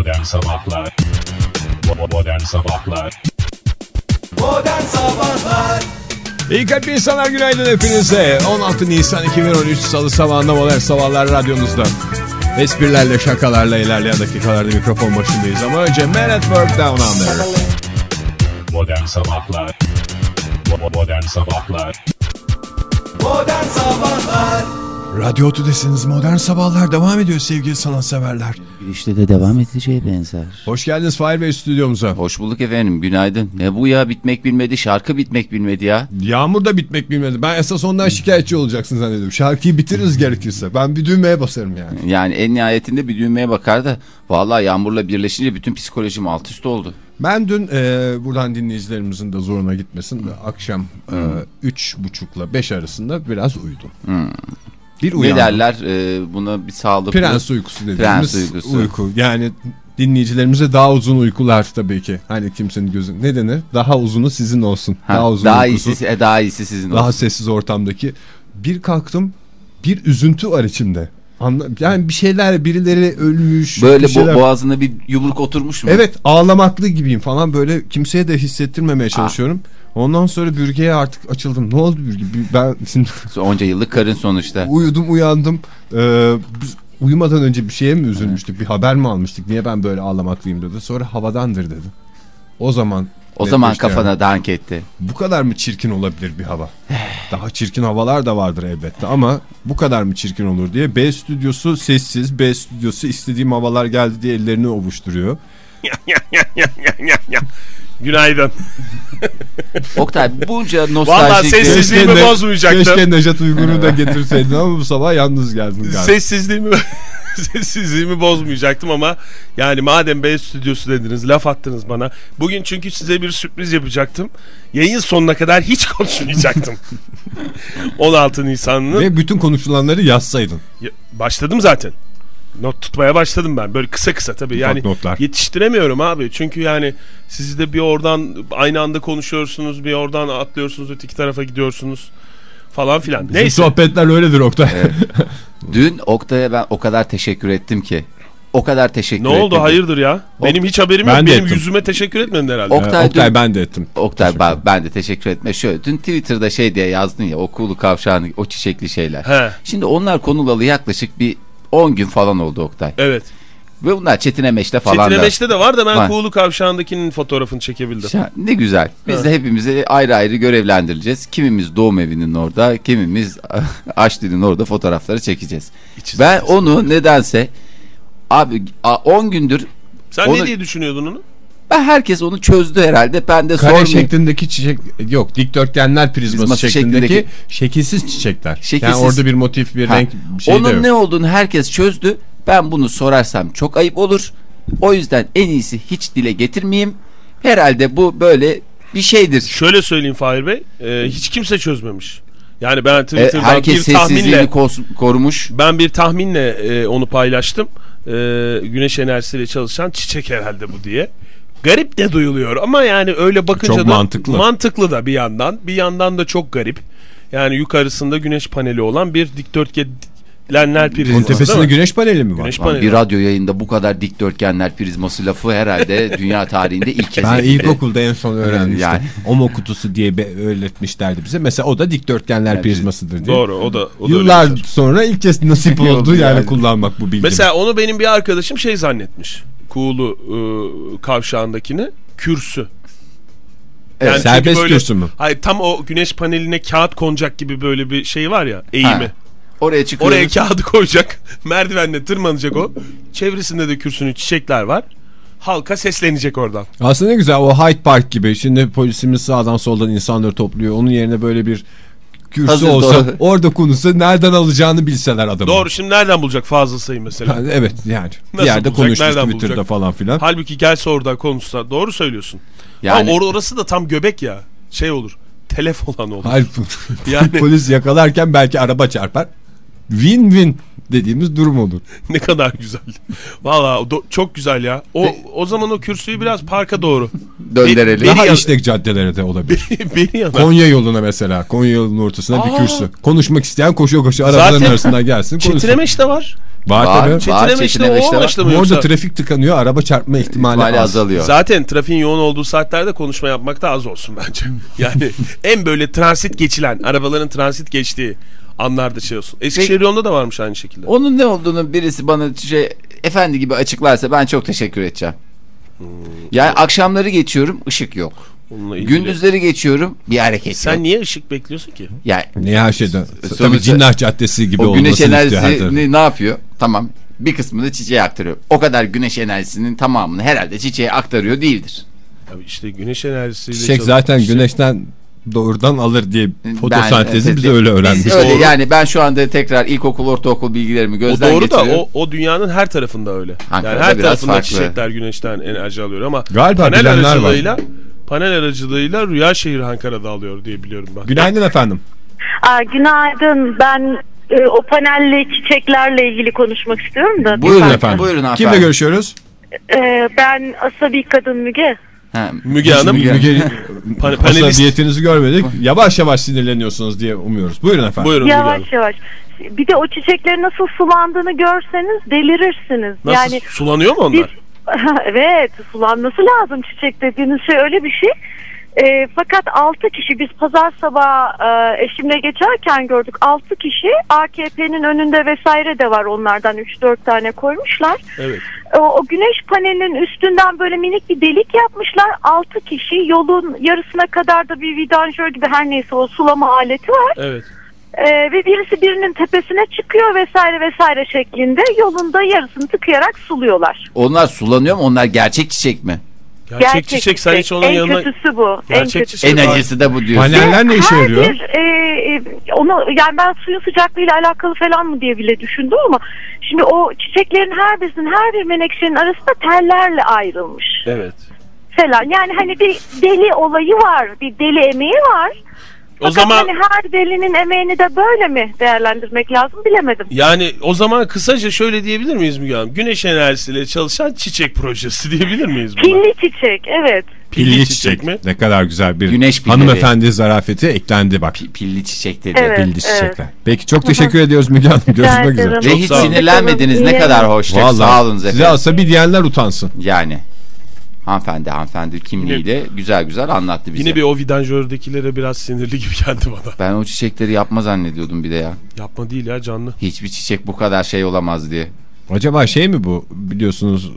Modern Sabahlar Modern Sabahlar Modern Sabahlar İyi kalpli insanlar günaydın hepinize. 16 Nisan 2013 Salı sabahında Modern Sabahlar radyonuzda. Esprilerle şakalarla ilerleyen dakikalarda mikrofon başındayız ama önce Man at Work Down Under. Modern Sabahlar Modern Sabahlar Modern Sabahlar Radyo Otudesiniz Modern Sabahlar devam ediyor sevgili sanatseverler. İşte de devam edeceği benzer. Hoş geldiniz Fahir Bey stüdyomuza. Hoş bulduk efendim günaydın. Ne bu ya bitmek bilmedi şarkı bitmek bilmedi ya. Yağmur da bitmek bilmedi. Ben esas ondan şikayetçi olacaksın zannediyorum. Şarkıyı bitiririz gerekirse. Ben bir düğmeye basarım yani. Yani en nihayetinde bir düğmeye bakar da vallahi yağmurla birleşince bütün psikolojim alt üst oldu. Ben dün e, buradan dinleyicilerimizin de zoruna gitmesin de akşam e, üç buçukla beş arasında biraz uyudum. Bir Ne uyandım. derler e, buna bir sağlıklı. Prens uykusu dediğimiz Prens uykusu. uyku. Yani dinleyicilerimize daha uzun uykular tabii ki. Hani kimsenin gözü ne denir? Daha uzunu sizin olsun. Ha, daha uzun daha uykusu. iyisi, e, daha iyisi sizin Daha olsun. sessiz ortamdaki. Bir kalktım bir üzüntü var içimde. Anla, yani bir şeyler birileri ölmüş. Böyle bir şeyler... bo boğazına bir yumruk oturmuş mu? Evet ağlamaklı gibiyim falan böyle kimseye de hissettirmemeye çalışıyorum. Ondan sonra bürgeye artık açıldım. Ne oldu bürge? Ben şimdi Onca yıllık karın sonuçta. uyudum uyandım. Ee, biz uyumadan önce bir şeye mi üzülmüştük? Bir haber mi almıştık? Niye ben böyle ağlamaklıyım dedi. Sonra havadandır dedi. O zaman O zaman kafana yani. dank etti. Bu kadar mı çirkin olabilir bir hava? Daha çirkin havalar da vardır elbette ama bu kadar mı çirkin olur diye B stüdyosu sessiz, B stüdyosu istediğim havalar geldi diye ellerini ovuşturuyor. Günaydın. Oktay bunca nostaljik. sessizliğimi Keşke bozmayacaktım. Keşke Nejat Uygur'u da getirseydin ama bu sabah yalnız geldin galiba. Sessizliğimi sessizliğimi bozmayacaktım ama yani madem B stüdyosu dediniz laf attınız bana. Bugün çünkü size bir sürpriz yapacaktım. Yayın sonuna kadar hiç konuşmayacaktım. 16 Nisan'ın Ve bütün konuşulanları yazsaydın. Ya- başladım zaten. Not tutmaya başladım ben. Böyle kısa kısa tabii. Yani notlar. yetiştiremiyorum abi. Çünkü yani siz de bir oradan aynı anda konuşuyorsunuz, bir oradan atlıyorsunuz, öteki tarafa gidiyorsunuz falan filan. Bizim Neyse. sohbetler öyledir Oktay. Dün Oktay'a ben o kadar teşekkür ettim ki. O kadar teşekkür Ne ettim. oldu ki. hayırdır ya? Benim hiç haberim Ben yok. Benim ettim. yüzüme teşekkür etmedin herhalde. Ok- Oktay Oktay dün- ben de ettim. Oktay ben, ben de teşekkür etme. Şöyle dün Twitter'da şey diye yazdın ya okulu kavşağını o çiçekli şeyler. He. Şimdi onlar konulalı yaklaşık bir 10 gün falan oldu Oktay. Evet. Ve bunlar Çetin Emeş'te falan Çetin da. Emeş'te de var da ben Var. Kuğulu Kavşağı'ndakinin fotoğrafını çekebildim. Ya, ne güzel. Biz de hepimizi ayrı ayrı görevlendireceğiz. Kimimiz doğum evinin orada, kimimiz Açlı'nın orada fotoğrafları çekeceğiz. ben onu nedense abi a- 10 gündür Sen Onu- ne diye düşünüyordun onu? ben herkes onu çözdü herhalde. Ben de Kare sormayayım. şeklindeki çiçek yok dikdörtgenler prizması, Prizması şeklindeki, şeklindeki- şekilsiz çiçekler. Yani Şekilsiz. orada bir motif bir Ha, renk bir şey de Onun yok. ne olduğunu herkes çözdü. Ben bunu sorarsam çok ayıp olur. O yüzden en iyisi hiç dile getirmeyeyim. Herhalde bu böyle bir şeydir. Şöyle söyleyeyim Fahir Bey. e, hiç kimse çözmemiş. Yani ben E, Twitter'dan herkes bir tahminle korumuş. ben bir tahminle e, onu paylaştım. E, güneş enerjisiyle çalışan çiçek herhalde bu diye. Garip de duyuluyor ama yani öyle bakınca Çok da mantıklı. mantıklı da bir yandan. Bir yandan da çok garip. Yani yukarısında güneş paneli olan bir dikdörtgenler Bunun prizması tepesinde değil mi? güneş paneli mi var? Güneş paneli. bir radyo yayında bu kadar dikdörtgenler prizması lafı herhalde dünya tarihinde ilk kez. Ben ilkokulda en son öğrenmiştim. Yani. Omo kutusu diye öğretmişlerdi bize. Mesela o da dikdörtgenler Yani prizmasıdır diye. Doğru o da. O da Yıllar şey. sonra ilk kez nasip oldu yani, yani. kullanmak bu bilgimi. Mesela onu benim bir arkadaşım şey zannetmiş. Kuğulu e, kavşağındakini kürsü. Evet, çünkü serbest böyle- kürsü mü? Hayır tam o güneş paneline kağıt konacak gibi böyle bir şey var ya eğimi. Ha, Oraya çıkıyoruz. Oraya kağıdı koyacak. Merdivenle tırmanacak o. Çevresinde de kürsünün çiçekler var. Halka seslenecek oradan. Aslında ne güzel o Hyde Park gibi. Şimdi polisimiz sağdan soldan insanları topluyor. Onun yerine böyle bir kürsü Hazır, olsa doğru. orada konuşsa nereden alacağını bilseler adamı. Doğru şimdi nereden bulacak fazla sayı mesela? Yani evet yani. Nasıl bir yerde bulacak, konuşmuş nereden Twitter'da bulacak? falan filan. Halbuki gelse orada konuşsa doğru söylüyorsun. Yani- Ama or- orası da tam göbek ya. Şey olur. Telef olan olur. Hayır, Yani- polis yakalarken belki araba çarpar. Win-win dediğimiz durum olur. ne kadar güzel. Valla çok güzel ya. O o zaman o kürsüyü biraz parka doğru. Döndürelim. Beni Daha işlek caddelere de olabilir. Yanar. Konya yoluna mesela. Konya yolunun ortasına bir Aa. kürsü. Konuşmak isteyen koşuyor koşuyor arabaların Zaten- arasından gelsin konuşsun. Çetilemeş de var. Var, Var, tabii. Çetineme o amaçla mı Orada trafik tıkanıyor. Araba çarpma ihtimali, İhtimali az. azalıyor. Zaten trafiğin yoğun olduğu saatlerde konuşma yapmak da az olsun bence. Yani en böyle transit geçilen, arabaların transit geçtiği anlarda şey olsun. Eskişehir yolunda da varmış aynı şekilde. Onun ne olduğunu birisi bana şey efendi gibi açıklarsa ben çok teşekkür edeceğim. Hmm. Yani akşamları geçiyorum ışık yok. Onunla ilgili. Gündüzleri geçiyorum bir hareket Sen yok. niye ışık bekliyorsun ki? Yani Niye her şeyden? Sonuçta- Tabii Cinnah Caddesi gibi o güneş olmasını istiyor her tarafı. enerjisi ne yapıyor? Tamam bir kısmını çiçeğe aktarıyor. O kadar güneş enerjisinin tamamını herhalde çiçeğe aktarıyor değildir. Tabii işte güneş enerjisiyle Çiçek zaten çiçek. güneşten doğrudan alır diye fotosentezi Ben- biz öyle öğrendik. Biz öyle Doğru. yani ben şu anda tekrar ilkokul ortaokul bilgilerimi O gözden doğru da geçiriyorum. o, o dünyanın her tarafında öyle. Ankara'da yani her biraz tarafında farklı. çiçekler güneşten enerji alıyor ama Galiba panel bilenler var. aracılığıyla panel aracılığıyla Rüya Şehir Ankara'da alıyor diye biliyorum ben. Günaydın efendim. Aa, günaydın. Ben e, o panelli çiçeklerle ilgili konuşmak istiyorum da. Buyurun efendim. Buyurun hanımefendi. Kimle görüşüyoruz? E, ben asabi kadın Müge. Ha, Müge Hanım Müge- pan- Aslında panelist. diyetinizi görmedik. Yavaş yavaş sinirleniyorsunuz diye umuyoruz. Buyurun efendim. Buyurun Müge. Yavaş yavaş. Bir de o çiçeklerin nasıl sulandığını görseniz delirirsiniz. Nasıl yani sulanıyor mu onlar? biz evet sulanması lazım çiçek dediğiniz şey öyle bir şey. E, fakat 6 kişi biz pazar sabahı e, eşimle geçerken gördük 6 kişi AKP'nin önünde vesaire de var onlardan 3-4 tane koymuşlar. Evet. o, o güneş panelinin üstünden böyle minik bir delik yapmışlar. 6 kişi yolun yarısına kadar da bir vidanjör gibi her neyse o sulama aleti var. Evet. Ee, ve birisi birinin tepesine çıkıyor vesaire vesaire şeklinde yolunda yarısını tıkayarak suluyorlar. Onlar sulanıyor mu? Onlar gerçek çiçek mi? Gerçek, çiçek sen hiç onun en yanına... kötüsü bu. en Gerçek kötüsü. çiçek. En acısı da bu diyorsun. Paneller ne işe Her yarıyor? bir, e, e, onu yani ben suyun sıcaklığıyla alakalı falan mı diye bile düşündüm ama şimdi o çiçeklerin her birisinin her bir menekşenin arasında tellerle ayrılmış. Evet. falan. Yani hani bir deli olayı var, bir deli emeği var. O Fakat zaman hani her delinin emeğini de böyle mi değerlendirmek lazım bilemedim. yani o zaman kısaca şöyle diyebilir miyiz Müge Hanım? Güneş enerjisiyle çalışan çiçek projesi diyebilir miyiz buna? Pilli çiçek evet. Pilli çiçek mi? Ne kadar güzel bir Güneş pilleri. hanımefendi zarafeti eklendi bak. Pi- Pilli çiçek dedi. Evet. Pilli çiçekler. Peki çok teşekkür ediyoruz Müge Hanım. Görüşmek üzere. Ve hiç sağ olun. sinirlenmediniz ne kadar hoş. Sağ Vallahi olun size efendim. alsa bir diyenler utansın. Yani hanımefendi hanımefendi kimliğiyle güzel güzel anlattı bize. Yine bir o vidanjördekilere biraz sinirli gibi geldi bana. Ben o çiçekleri yapma zannediyordum bir de ya. Yapma değil ya canlı. Hiçbir çiçek bu kadar şey olamaz diye. Acaba şey mi bu biliyorsunuz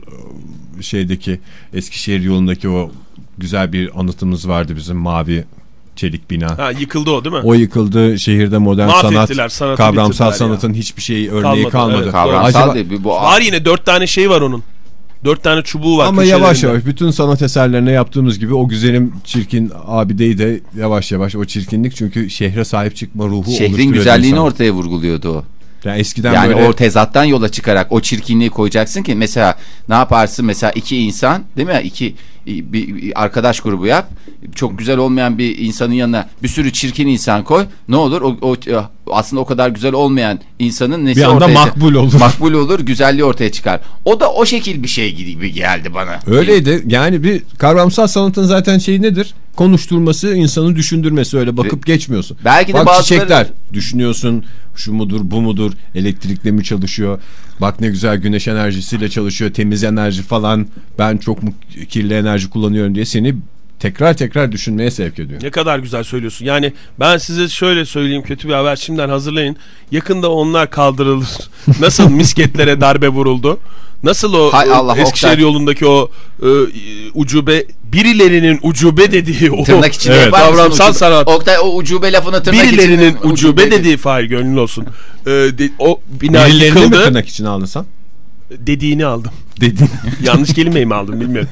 şeydeki Eskişehir yolundaki o güzel bir anıtımız vardı bizim mavi çelik bina. Ha yıkıldı o değil mi? O yıkıldı şehirde modern Mahvettiler, sanat kavramsal bitirdiler ya. sanatın hiçbir şeyi örneği Kalmadı, kalmadı. evet. Kavramsal Acaba- değil. Bu, bu Var yine dört tane şey var onun. Dört tane çubuğu var. Ama yavaş yavaş bütün sanat eserlerine yaptığımız gibi o güzelim çirkin abideyi de yavaş yavaş o çirkinlik çünkü şehre sahip çıkma ruhu şehrin güzelliğini insan. ortaya vurguluyordu o. Yani eskiden Yani böyle o tezattan yola çıkarak o çirkinliği koyacaksın ki mesela ne yaparsın? Mesela iki insan değil mi? İki bir, bir arkadaş grubu yap. Çok güzel olmayan bir insanın yanına bir sürü çirkin insan koy. Ne olur? O, o aslında o kadar güzel olmayan insanın nesi bir anda ortaya makbul olur. makbul olur güzelliği ortaya çıkar. O da o şekil bir şey gibi geldi bana. Öyleydi. Yani bir kavramsal sanatın zaten şeyi nedir? Konuşturması, insanı düşündürmesi öyle bakıp geçmiyorsun. Belki de Bak bazıları- çiçekler düşünüyorsun şu mudur bu mudur elektrikle mi çalışıyor bak ne güzel güneş enerjisiyle çalışıyor temiz enerji falan ben çok kirli enerji kullanıyorum diye seni tekrar tekrar düşünmeye sevk ediyor. Ne kadar güzel söylüyorsun. Yani ben size şöyle söyleyeyim kötü bir haber şimdiden hazırlayın. Yakında onlar kaldırılır. Nasıl misketlere darbe vuruldu? Nasıl o Hay Allah, Eskişehir Oktay. yolundaki o e, ucube birilerinin ucube dediği o tırnak içinde Evet, kavramsal ucube? sanat. Oktay o ucube lafını tırnak Birilerinin içinde ucube, dedi. dediği fail gönlün olsun. E, de- o bina Birilerini mi yıkıldı. tırnak içine aldın sen? Dediğini aldım. Dedin. Yanlış kelimeyi mi aldım bilmiyorum.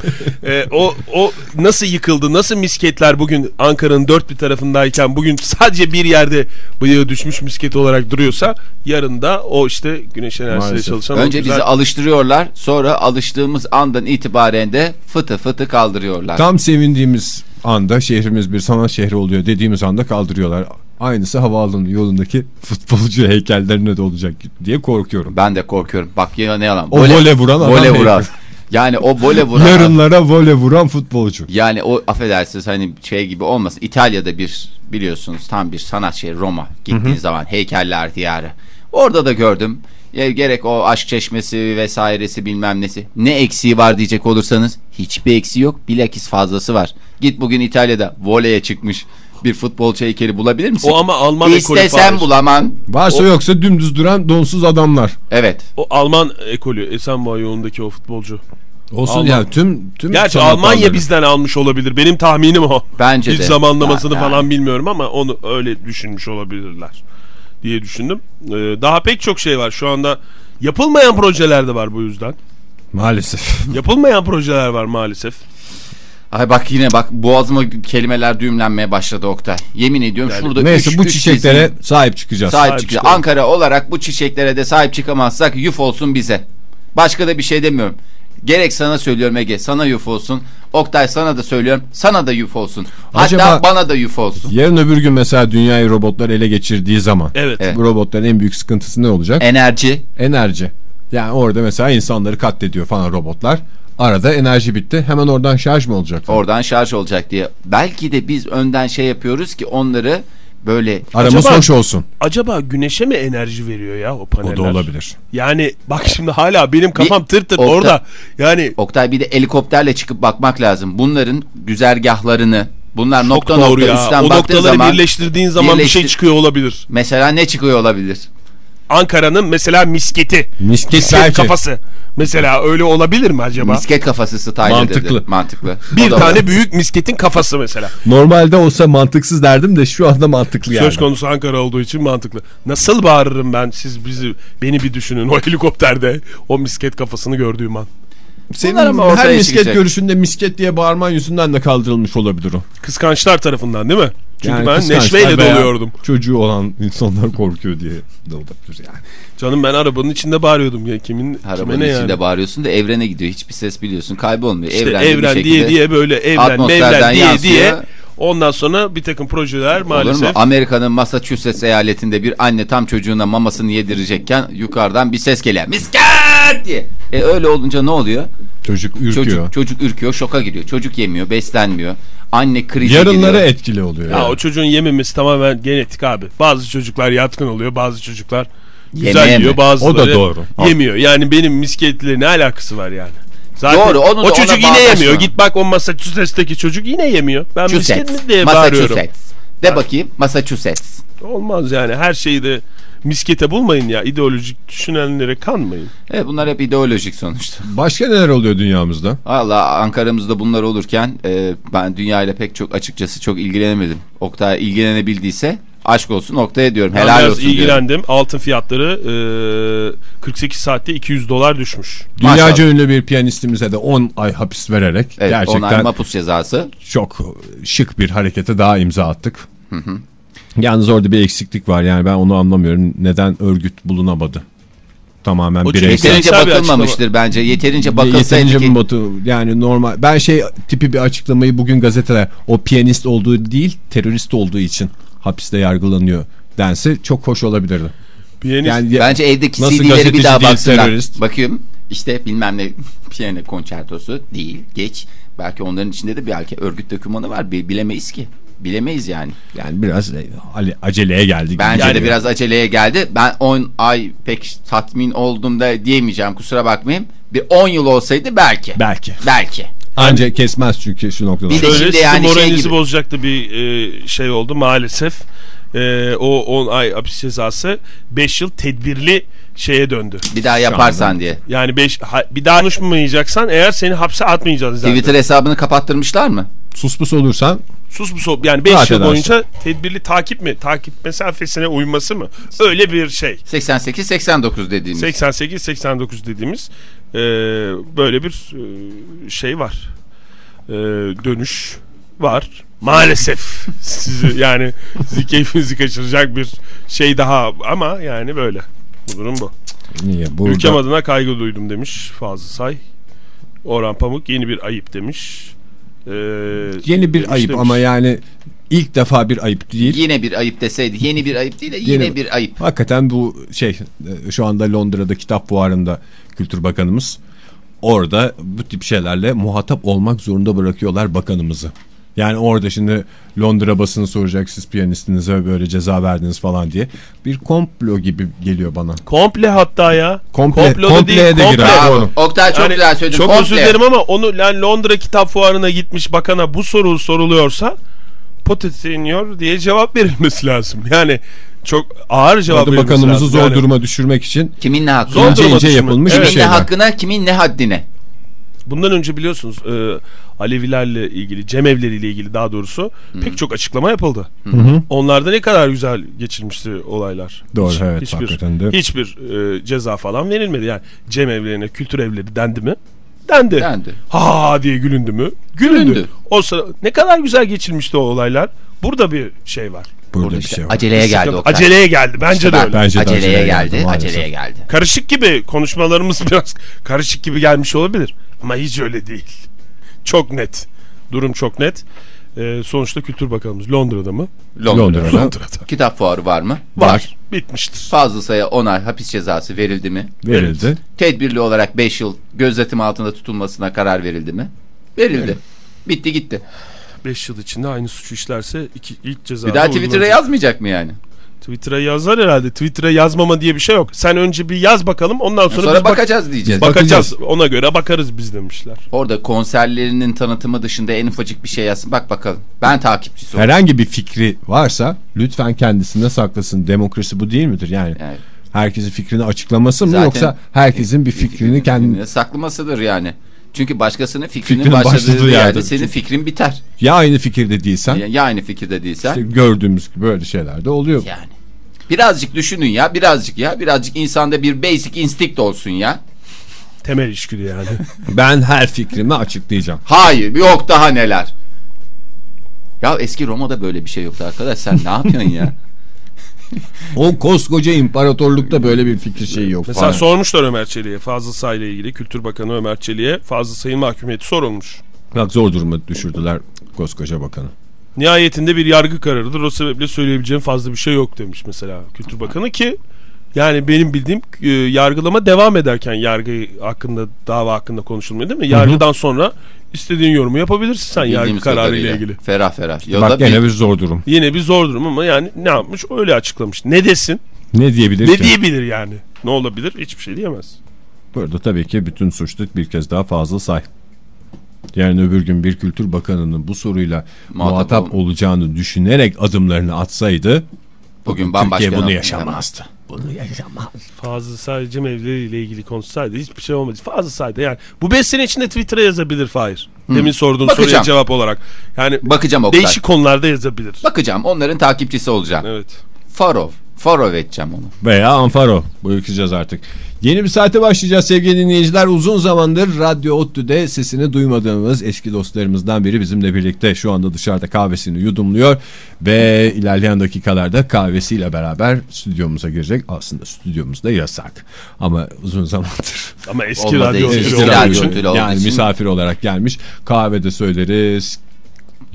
Ee, o o nasıl yıkıldı? Nasıl misketler bugün Ankara'nın dört bir tarafındayken bugün sadece bir yerde bıyığı düşmüş misket olarak duruyorsa yarın da o işte güneş enerjisiyle çalışan Önce güzel- bizi alıştırıyorlar sonra alıştığımız andan itibaren de fıtı fıtı kaldırıyorlar. Tam sevindiğimiz anda şehrimiz bir sanat şehri oluyor dediğimiz anda kaldırıyorlar. Aynısı havaalanı yolundaki futbolcu heykellerine de olacak diye korkuyorum. Ben de korkuyorum. Bak ya ne yalan. O vole vuran adam Vole vuran. Yani o vole vuran. Yarınlara vole vuran futbolcu. Yani o affedersiniz hani şey gibi olmasın. İtalya'da bir biliyorsunuz tam bir sanat şehri Roma. Gittiğin zaman heykeller diyarı. Orada da gördüm. Ya gerek o aşk çeşmesi vesairesi bilmem nesi. Ne eksiği var diyecek olursanız hiçbir eksiği yok. Bilakis fazlası var. Git bugün İtalya'da voleye çıkmış bir futbolcu heykeli bulabilir misin? O ama Alman ekolü İstesen Fahir. bulaman. Varsa yoksa dümdüz duran donsuz adamlar. Evet. O Alman ekolü Esenboğa yolundaki o futbolcu. Olsun Alman. yani tüm tüm Gerçi Almanya bizden almış olabilir. Benim tahminim o. Bence Hiç de. zamanlamasını Ya- falan bilmiyorum ama onu öyle düşünmüş olabilirler diye düşündüm. Ee, daha pek çok şey var şu anda. Yapılmayan projeler de var bu yüzden. Maalesef. Yapılmayan projeler var maalesef. Ay bak yine bak boğazıma kelimeler düğümlenmeye başladı Oktay. Yemin ediyorum şurada Neyse üç- bu üç çiçeklere çizgi- sahip çıkacağız. sahip Sahip çıkacağız. çıkalım. Ankara olarak bu çiçeklere de sahip çıkamazsak yuf olsun bize. Başka da bir şey demiyorum. Gerek sana söylüyorum Ege sana yuf olsun. Oktay sana da söylüyorum sana da yuf olsun. Hatta Acaba- bana da yuf olsun. Yarın öbür gün mesela dünyayı robotlar ele geçirdiği zaman Evet. Evet. bu robotların en büyük sıkıntısı ne olacak? Enerji. Enerji. Yani orada mesela insanları katlediyor falan robotlar. Arada enerji bitti. Hemen oradan şarj mı olacak? Oradan şarj olacak diye. Belki de biz önden şey yapıyoruz ki onları böyle Aramız Acaba- hoş olsun. Acaba güneşe mi enerji veriyor ya o paneller? O da olabilir. Yani bak şimdi hala benim kafam Bir- tır tır orada. Yani Oktay bir de helikopterle çıkıp bakmak lazım. Bunların güzergahlarını bunlar çok nokta nokta ya. üstten O baktığı noktaları zaman birleştirdiğin zaman bir şey birleştir- çıkıyor olabilir. mesela ne çıkıyor olabilir? Ankara'nın mesela misketi. Misket belki. kafası. Mesela öyle olabilir mi acaba? Misket kafası style'ı Mantıklı. dedi. Mantıklı. Bir tane var. büyük misketin kafası mesela. Normalde olsa mantıksız derdim de şu anda mantıklı yani. Söz konusu Ankara olduğu için mantıklı. Nasıl bağırırım ben siz bizi beni bir düşünün o helikopterde o misket kafasını gördüğüm an. Senin Bunlar ama her misket çıkacak. görüşünde misket diye bağırman yüzünden de kaldırılmış olabilir o. Kıskançlar tarafından değil mi? Çünkü Yani ben neşveyle doluyordum. Çocuğu olan insanlar korkuyor diye de olabilir yani. Canım ben arabanın içinde bağırıyordum ya kimin Arabanın içinde yani. bağırıyorsun da evrene gidiyor. Hiçbir ses biliyorsun kaybolmuyor. İşte evren şekilde- diye diye böyle evren mevren diye yansıyor. diye ondan sonra bir takım projeler Olur mu? maalesef. Amerika'nın Massachusetts eyaletinde bir anne tam çocuğuna mamasını yedirecekken yukarıdan bir ses geliyor. Misket diye. E öyle olunca ne oluyor? Çocuk ürküyor. Çocuk çocuk ürküyor, şoka giriyor. Çocuk yemiyor, beslenmiyor. Anne krize Yarınları giriyor. etkili oluyor. Ya yani. o çocuğun yememesi tamamen genetik abi. Bazı çocuklar yatkın oluyor, bazı çocuklar güzel Yemeğe mi? yiyor, bazıları O da doğru. yemiyor. Yani benim misketle ne alakası var yani? Zaten Doğru, onu da o çocuk yine yemiyor. Git bak o Massachusetts'teki çocuk yine yemiyor. Ben misket mi Massachusetts. diye bağırıyorum. Massachusetts. De bakayım Massachusetts. Olmaz yani her şeyi de miskete bulmayın ya. İdeolojik düşünenlere kanmayın. Evet bunlar hep ideolojik sonuçta. Başka neler oluyor dünyamızda? Valla Ankara'mızda bunlar olurken e, ben dünyayla pek çok açıkçası çok ilgilenemedim. Oktay ilgilenebildiyse aşk olsun Oktay'a diyorum. Ben Helal biraz olsun diyorum. ilgilendim. Altın fiyatları e, 48 saatte 200 dolar düşmüş. Dünyaca Maşallah. ünlü bir piyanistimize de 10 ay hapis vererek Evet, gerçekten onay mapus cezası. çok şık bir harekete daha imza attık. Yalnız orada bir eksiklik var yani ben onu anlamıyorum. Neden örgüt bulunamadı? Tamamen O bireysel. Yeterince bakılmamıştır bence. Yeterince bakılsaydı Yeterince ki... batı yani normal ben şey tipi bir açıklamayı bugün gazeteler o piyanist olduğu değil terörist olduğu için hapiste yargılanıyor dense çok hoş olabilirdi. Piyanist Yani ya- Bence evdeki CD'leri bir daha baksınlar. terörist? Bakayım işte bilmem ne piyano konçertosu değil geç. Belki onların içinde de belki örgüt dokümanı var. Bi- Bilemeyiz ki. Bilemeyiz yani. yani biraz e, aceleye geldi. Bence de biraz aceleye geldi. Ben 10 ay pek tatmin oldum da diyemeyeceğim kusura bakmayın. Bir 10 yıl olsaydı belki. belki. Belki. Anca kesmez çünkü şu noktada. Bir de Şöyle şimdi sizin yani şey moralinizi gibi- bozacak da bir e, şey oldu maalesef. E, o 10 ay hapis cezası 5 yıl tedbirli şeye döndü. Bir daha yaparsan diye. Yani beş, ha- bir daha konuşmayacaksan eğer seni hapse atmayacağız zaten. Twitter hesabını kapattırmışlar mı? Suspus olursan Sus bu so yani 5 Rahat yıl boyunca tedbirli takip mi? Takip mesafesine uyması mı? Öyle bir şey. 88-89 dediğimiz. 88-89 dediğimiz e, böyle bir e, şey var. E, dönüş var. Maalesef. Sizi yani sizi keyfinizi kaçıracak bir şey daha ama yani böyle. Bu durum bu. niye burada Ülkem adına kaygı duydum demiş Fazıl Say. Orhan Pamuk yeni bir ayıp demiş. Ee, yeni bir demiş, ayıp demiş. ama yani ilk defa bir ayıp değil. Yine bir ayıp deseydi. Yeni bir ayıp değil de yine, Yeni- bir ayıp. Hakikaten bu şey e, şu anda Londra'da kitap fuarında Kültür Bakanımız orada bu tip şeylerle muhatap olmak zorunda bırakıyorlar bakanımızı. Yani orada şimdi Londra basını soracak siz piyanistinize böyle ceza verdiniz falan diye. Bir komplo gibi geliyor bana. Komple hatta ya. Komple- Komplo da kompleye de komple. girer. Doğru. Oktay çok Yani güzel söyledin. Çok Komple. özür dilerim ama onu yani Londra Kitap Fuarı'na gitmiş bakana bu soru soruluyorsa Potetiniyor diye cevap verilmesi lazım. Yani çok ağır cevap Adı verilmesi bakanımızı lazım. zor Yani duruma düşürmek için Kimin ne hakkı? Zor ince ince yapılmış Evet. bir Kimin ne şeyler. hakkına, kimin ne haddine? Bundan önce biliyorsunuz e, Alevilerle ilgili, cemevleriyle ilgili daha doğrusu pek çok açıklama yapıldı. Onlarda ne kadar güzel geçirmişti olaylar. Doğru, evet, hakikaten de. Hiçbir e, ceza falan verilmedi. Yani cemevlerine, kültür evleri dendi mi? Dendi. Dendi. Ha diye gülündü mü? Gülündü. Gülündü. O sıra ne kadar güzel geçirmişti o olaylar. Burada bir şey var. burada Burada bir işte şey var. aceleye geldi. Oktay. Aceleye geldi. Bence İşte de öyle. Bence de aceleye, aceleye geldi, geldi, aceleye geldi. Karışık gibi konuşmalarımız biraz karışık gibi gelmiş olabilir. Ama hiç öyle değil. Çok net. Durum çok net. Ee, sonuçta Kültür Bakanımız Londra'da mı? Londra'da. Londra'da. Londra'da. Kitap fuarı var mı? Var. Bitmiştir. Fazla sayı 10 ay hapis cezası verildi mi? Verildi. Tedbirli olarak 5 yıl gözetim altında tutulmasına karar verildi mi? Verildi. Bitti gitti. 5 yıl içinde aynı suçu işlerse iki, ilk ceza. Bir daha Twitter'a yazmayacak mı yani? Twitter'a yazar herhalde. Twitter'a yazmama diye bir şey yok. Sen önce bir yaz bakalım ondan sonra, Sonra biz bak- bakacağız diyeceğiz. bakacağız. Ona göre bakarız biz demişler. Orada konserlerinin tanıtımı dışında en ufacık bir şey yazsın. Bak bakalım. Ben takipçisi olayım. Herhangi bir fikri varsa lütfen kendisinde saklasın. Demokrasi bu değil midir? Yani Evet. herkesin fikrini açıklaması mı Zaten- yoksa herkesin bir fikrini kendi saklamasıdır yani. Çünkü başkasının fikrinin Fikrin başladığı, başladığı yerde yerde. senin fikrin biter. ya aynı fikirde değilsen Ya, ya aynı fikirde değilsen işte gördüğümüz gibi böyle şeyler de oluyor. yani. Birazcık düşünün ya birazcık ya birazcık insanda bir basic instinct olsun ya. Temel içgüdü yani. Ben her fikrimi açıklayacağım. Hayır yok daha neler. Ya eski Roma'da böyle bir şey yoktu arkadaş sen ne yapıyorsun ya? O koskoca imparatorlukta böyle bir fikir şeyi yok. Mesela falan. sormuşlar Ömer Çelik'e Fazıl Say ile ilgili Kültür Bakanı Ömer Çelik'e Fazıl Say'ın mahkumiyeti sorulmuş. Bak zor duruma düşürdüler koskoca bakanı. Nihayetinde bir yargı kararıdır. O sebeple söyleyebileceğim fazla bir şey yok demiş mesela Kültür Bakanı ki yani benim bildiğim e, yargılama devam ederken yargı hakkında dava hakkında konuşulmuyor değil mi? Yargıdan sonra istediğin yorumu yapabilirsin sen yargı kararı ile ilgili. Ferah ferah. Ya Bak da gene bir- bir zor durum. Yine bir zor durum ama yani ne yapmış öyle açıklamış. Ne desin? Ne diyebilir Ne ki? diyebilir yani? Ne olabilir? Hiçbir şey diyemez. Burada tabii ki bütün suçluluk bir kez daha fazla say. Yarın öbür gün bir kültür bakanının bu soruyla Muhatap muhatap ol- olacağını düşünerek adımlarını atsaydı bugün bambaşka Türkiye bunu yaşamazdı. Bunu yaşamaz. Fazla sadece evleriyle ilgili konuşsaydı hiçbir şey olmadı. Fazla saydı yani. Bu 5 sene içinde Twitter'a yazabilir Fahir. Demin sorduğun soruya Bakacağım. cevap olarak. Yani Bakacağım Oktay. değişik konularda yazabilir. Bakacağım onların takipçisi olacağım. Evet. Farov. Farov edeceğim onu. Veya Anfaro. Bakacağız artık. Yeni bir saate başlayacağız sevgili dinleyiciler. Uzun zamandır Radyo ODTÜ'de sesini duymadığımız eski dostlarımızdan biri bizimle birlikte şu anda dışarıda kahvesini yudumluyor. Ve ilerleyen dakikalarda kahvesiyle beraber stüdyomuza girecek. Aslında stüdyomuzda yasak. Ama uzun zamandır Ama eski Olmadı, radyo olduğu yani için- misafir olarak gelmiş. Kahvede söyleriz.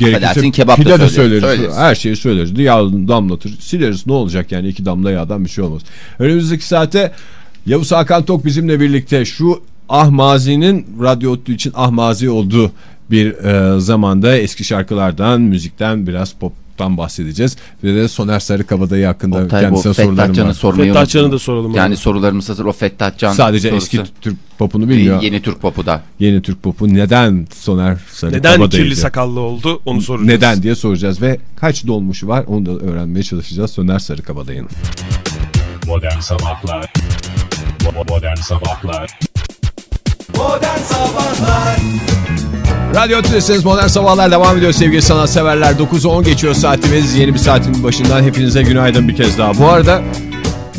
Affedersin, kebap da pide de söyleriz, söyleriz. söyleriz. Her şeyi söyleriz. Yağ damlatır. Sileriz. Ne olacak yani iki damla yağdan bir şey olmaz. Önümüzdeki saate Yavuz Hakan Tok bizimle birlikte şu Ahmazi'nin radyo otlu için Ahmazi olduğu bir e, zamanda eski şarkılardan, müzikten biraz poptan bahsedeceğiz. Ve de Soner Sarıkabadayı hakkında Oktay kendisine sorularım var. sormayı Fettah unutma. Can'ı da soralım. Yani abi. sorularımız hazır o Fettah Can Sadece sorusu. eski Türk popunu bilmiyor. Yeni Türk popu da. Yeni Türk popu neden Soner Neden Sarıkabadayı'ydı? kirli sakallı oldu onu soracağız. Neden diye soracağız ve kaç dolmuşu var onu da öğrenmeye çalışacağız Soner Sarıkabadayı'nın. Modern Sabahlar Modern Sabahlar Modern Sabahlar Radyo Tülesi'niz Modern Sabahlar devam ediyor sevgili sanatseverler. 9'u 10 geçiyor saatimiz. Yeni bir saatin başından hepinize günaydın bir kez daha. Bu arada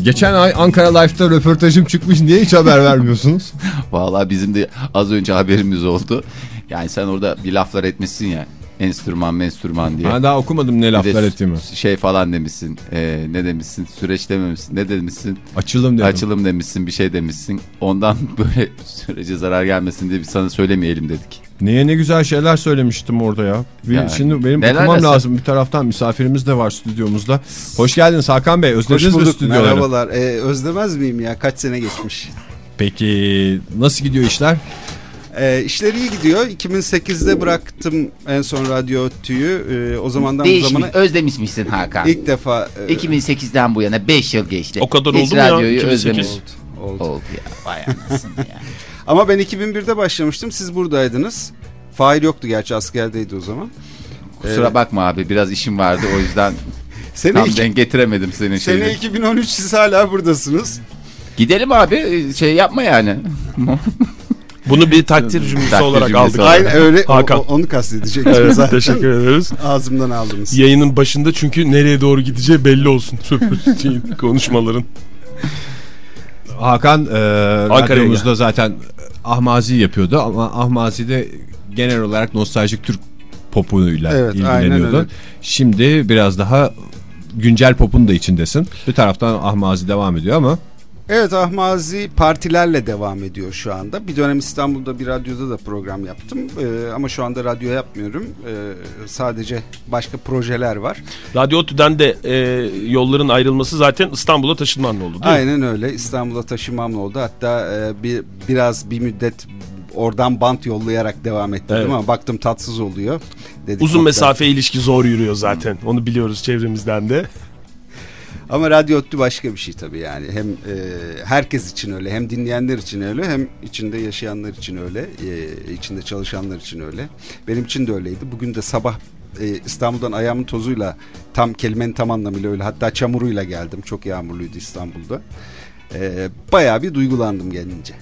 geçen ay Ankara Life'da röportajım çıkmış. Niye hiç haber vermiyorsunuz? Vallahi bizim de az önce haberimiz oldu. Yani sen orada bir laflar etmişsin ya. Enstrüman menstrüman diye. Ben daha okumadım ne Bir laflar ettiğimi. Şey falan demişsin. Ee, ne demişsin? Süreç dememişsin. Ne demişsin? Açılım dedim. Açılım demişsin. Bir şey demişsin. Ondan böyle sürece zarar gelmesin diye biz sana söylemeyelim dedik. Niye ne güzel şeyler söylemiştim orada ya. Bir- Yani, Şimdi benim okumam desem? lazım. Bir taraftan misafirimiz de var stüdyomuzda. Hoş geldiniz Hakan Bey. Hoş Özlediniz mi stüdyoları? merhabalar. Ee, özlemez miyim ya kaç sene geçmiş. Peki nasıl gidiyor işler? Ee, işler iyi gidiyor. 2008'de bıraktım en son radyo tüyü. Ee, o zamandan bu Değişmiş, zamana özlemiş misin Hakan? ilk defa e, 2008'den bu yana 5 yıl geçti. O kadar Hiç oldu mu ya? radyoyu 2008? özlemiş. oldu. Oldu ya. Vay anasını ya. Ama ben 2001'de başlamıştım. Siz buradaydınız. Fahir yoktu gerçi askerdeydi o zaman. Kusura bakma abi biraz işim vardı o yüzden Sene, tam iki- denk getiremedim senin sene şeyini. 2013 siz hala buradasınız. Gidelim abi şey yapma yani. Bunu bir takdir cümlesi Takdir olarak cümlesi aldık. olarak. Aynen öyle. Hakan. o- onu kastedecektim Evet, zaten. teşekkür ederiz. Ağzımdan aldınız. Yayının başında çünkü nereye doğru gideceği belli olsun. Şeyin, konuşmaların. Hakan e, radyomuzda zaten Ahmazi yapıyordu ama Ahmazi de genel olarak nostaljik Türk popuyla Evet, aynen ilgileniyordu. öyle. Şimdi biraz daha güncel popun da içindesin. Bir taraftan Ahmazi devam ediyor ama Evet Ahmazi partilerle devam ediyor şu anda. Bir dönem İstanbul'da bir radyoda da program yaptım. Ee, ama şu anda radyo yapmıyorum. Ee, sadece başka projeler var. Radyo Tü'den de e, yolların ayrılması zaten İstanbul'a taşınmanla oldu değil mi? Aynen öyle. İstanbul'a taşımam oldu. Hatta e, bir biraz bir müddet oradan bant yollayarak devam ettim Evet. ama baktım tatsız oluyor. Dedik, Uzun yok, mesafe ilişki zor yürüyor zaten. Onu biliyoruz çevremizden de. Ama radyo öttü başka bir şey tabii yani. Hem e, herkes için öyle, hem dinleyenler için öyle, hem içinde yaşayanlar için öyle, e, içinde çalışanlar için öyle. Benim için de öyleydi. Bugün de sabah e, İstanbul'dan ayağımın tozuyla tam kelimenin tam anlamıyla öyle. Hatta çamuruyla geldim. Çok yağmurluydu İstanbul'da. E, bayağı bir duygulandım gelince.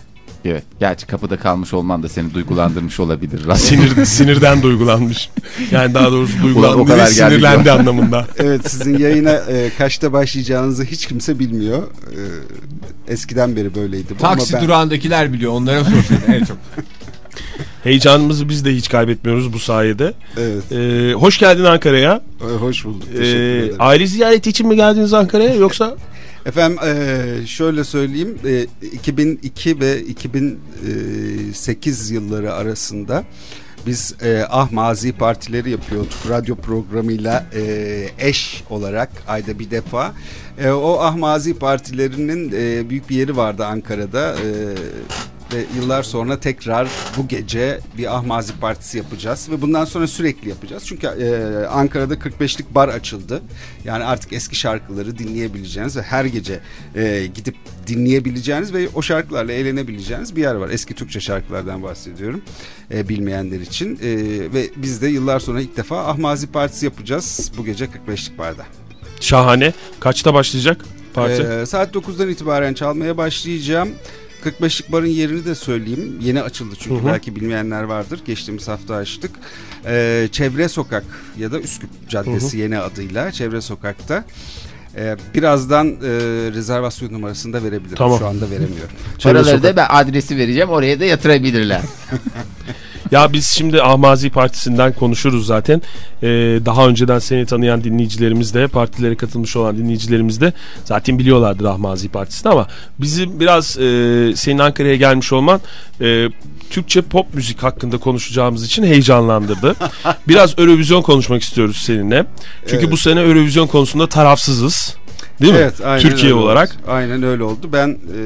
Evet. Gerçi kapıda kalmış olman da seni duygulandırmış olabilir. Sinir, sinirden duygulanmış. Yani daha doğrusu Ulan o duygulandı kadar değil, sinirlendi anlamında. Evet sizin yayına e, kaçta başlayacağınızı hiç kimse bilmiyor. E, eskiden beri böyleydi. bu. Ama taksi ben- durağındakiler biliyor. Onlara sorsun en çok. Heyecanımızı biz de hiç kaybetmiyoruz bu sayede. Evet. Ee, hoş geldin Ankara'ya. e, Hoş bulduk. Ee, Teşekkür ederim. aile ziyareti için mi geldiniz Ankara'ya yoksa? Efendim eee, şöyle söyleyeyim eee, 2002 ve 2008 yılları arasında biz eee, Ah Mazi Partileri yapıyorduk radyo programıyla eee, eş olarak ayda bir defa. Eee, o Ah Mazi Partilerinin eee, büyük bir yeri vardı Ankara'da. Eee, ve yıllar sonra tekrar bu gece bir Ahmazi Partisi yapacağız ve bundan sonra sürekli yapacağız. Çünkü e, Ankara'da 45'lik bar açıldı. Yani artık eski şarkıları dinleyebileceğiniz ve her gece e, gidip dinleyebileceğiniz ve o şarkılarla eğlenebileceğiniz bir yer var. Eski Türkçe şarkılardan bahsediyorum e, bilmeyenler için. E, ve biz de yıllar sonra ilk defa Ahmazi Partisi yapacağız bu gece 45'lik barda. Şahane. Kaçta başlayacak parti? Ee, saat 9'dan itibaren çalmaya başlayacağım. 45'lik barın yerini de söyleyeyim. Yeni açıldı çünkü Hı hı. belki bilmeyenler vardır. Geçtiğimiz hafta açtık. Ee, Çevre Sokak ya da Üsküp Caddesi yeni adıyla Çevre Sokak'ta. Ee, birazdan e, rezervasyon numarasını da verebilirim. Tamam. Şu anda veremiyorum. Paraları da ben adresi vereceğim oraya da yatırabilirler. Ya biz şimdi Ahmazi Partisi'nden konuşuruz zaten. Ee, daha önceden seni tanıyan dinleyicilerimiz de, partilere katılmış olan dinleyicilerimiz de zaten biliyorlardır Ahmazi Partisi'ni ama bizi biraz e, senin Ankara'ya gelmiş olman e, Türkçe pop müzik hakkında konuşacağımız için heyecanlandırdı. Biraz Eurovision konuşmak istiyoruz seninle. Çünkü Evet. bu sene Eurovision konusunda tarafsızız. Değil mi? Evet, aynen Türkiye öyle olarak. Oldu. Aynen öyle oldu. Ben e,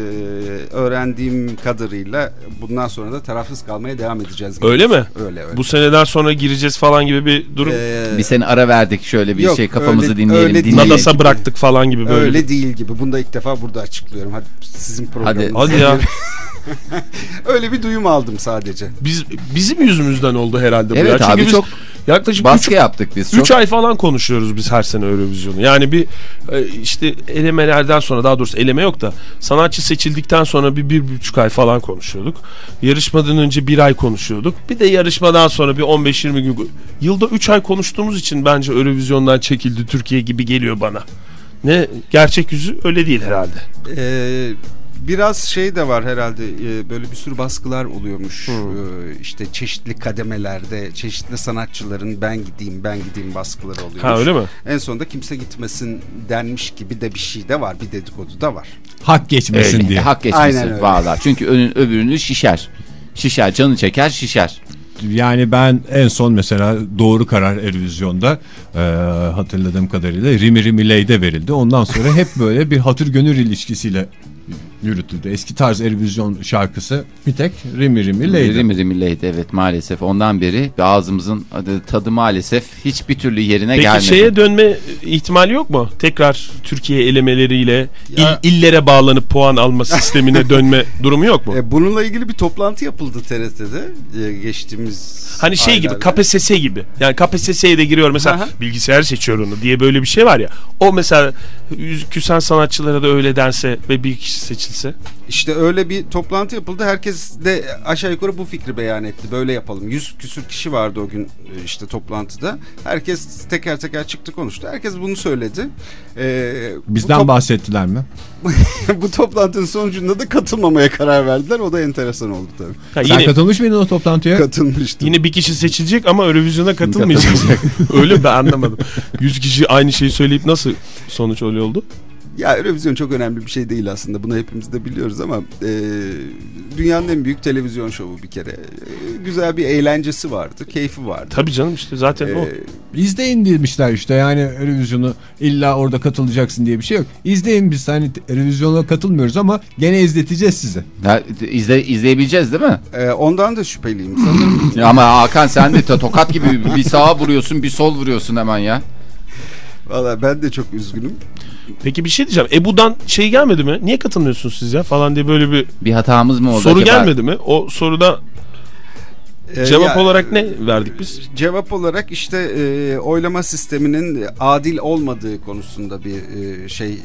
öğrendiğim kadarıyla bundan sonra da tarafsız kalmaya devam edeceğiz. Öyle mi? Öyle öyle. Bu seneden sonra gireceğiz falan gibi bir durum. Ee, Bir seni ara verdik şöyle bir Yok, şey kafamızı öyle- dinleyelim. öyle değil. dinleyelim. Nadas'a bıraktık falan gibi böyle. Öyle değil gibi. Bunu da ilk defa burada açıklıyorum. Hadi sizin programınızda. Hadi ya. Öyle bir duyum aldım sadece. Biz bizim yüzümüzden oldu herhalde bu ya. Evet Çünkü abi biz çok yaklaşık baskı yaptık biz. 3 Çok. ay falan konuşuyoruz biz her sene Eurovision'u. Yani bir e, işte elemelerden sonra daha doğrusu eleme yok da sanatçı seçildikten sonra bir, bir buçuk ay falan konuşuyorduk. Yarışmadan önce bir ay konuşuyorduk. Bir de yarışmadan sonra bir 15-20 gün. Yılda 3 ay konuştuğumuz için bence Eurovision'dan çekildi Türkiye gibi geliyor bana. Ne gerçek yüzü öyle değil herhalde. Ee, biraz şey de var herhalde e, böyle bir sürü baskılar oluyormuş Ee, işte çeşitli kademelerde çeşitli sanatçıların ben gideyim ben gideyim baskıları oluyormuş. Ha öyle mi? En sonunda kimse gitmesin denmiş gibi de bir şey de var bir dedikodu da var. Hak geçmesin Öyle, diye. Hak Aynen geçmesin öyle. valla. Çünkü önün öbürünü şişer. Şişer canı çeker şişer. Yani ben en son mesela doğru karar Eurovision'da e, hatırladığım kadarıyla Rimi Rimi Ley'de verildi. Ondan sonra hep böyle bir hatır gönül ilişkisiyle yürütüldü. Eski tarz Eurovision şarkısı bir tek Rimi Rimi Leydi. Rimi Rimi Leydi evet maalesef ondan beri ağzımızın adı, tadı maalesef hiçbir türlü yerine Peki gelmedi. şeye dönme ihtimali yok mu? Tekrar Türkiye elemeleriyle Ya- il- illere bağlanıp puan alma sistemine dönme durumu yok mu? E, bununla ilgili bir toplantı yapıldı TRT'de e, geçtiğimiz Hani şey gibi aylarda. KPSS gibi. Yani KPSS'ye de giriyor mesela Aha. bilgisayar seçiyor onu diye böyle bir şey var ya. O mesela küsen sanatçılara da öyle dense ve bir kişi seçilse. İşte öyle bir toplantı yapıldı. Herkes de aşağı yukarı bu fikri beyan etti. Böyle yapalım. Yüz küsür kişi vardı o gün e, işte toplantıda. Herkes teker teker çıktı konuştu. Herkes bunu söyledi. Ee, Bizden bahsettiler mi? bu toplantının sonucunda da katılmamaya karar verdiler. O da enteresan oldu tabii. Ha, Sen yine, katılmış mıydın o toplantıya? Katılmıştım. yine bir kişi seçilecek ama Eurovision'a katılmayacak. öyle mi? ben anlamadım. 100 kişi aynı şeyi söyleyip nasıl sonuç öyle oldu? Ya Eurovision çok önemli bir şey değil aslında. Bunu hepimiz de biliyoruz ama e, dünyanın en büyük televizyon şovu bir kere. E, güzel bir eğlencesi vardı, keyfi vardı. Tabii canım işte zaten o. E, İzleyin demişler işte yani Eurovision'u illa orada katılacaksın diye bir şey yok. İzleyin biz hani Eurovision'a katılmıyoruz ama gene izleteceğiz sizi. Ha, izle, izleyebileceğiz değil mi? e, ondan da şüpheliyim sanırım. Ya Ama Hakan sen de to- tokat gibi bir sağa vuruyorsun bir sol vuruyorsun hemen ya. Valla ben de çok üzgünüm. Peki bir şey diyeceğim. Ebu'dan şey gelmedi mi? Niye katılmıyorsunuz siz ya falan diye böyle bir Bir hatamız mı oldu soru acaba? gelmedi mi? O soruda E, cevap ya, olarak ne verdik biz? Cevap olarak işte e, oylama sisteminin adil olmadığı konusunda bir e, şey e,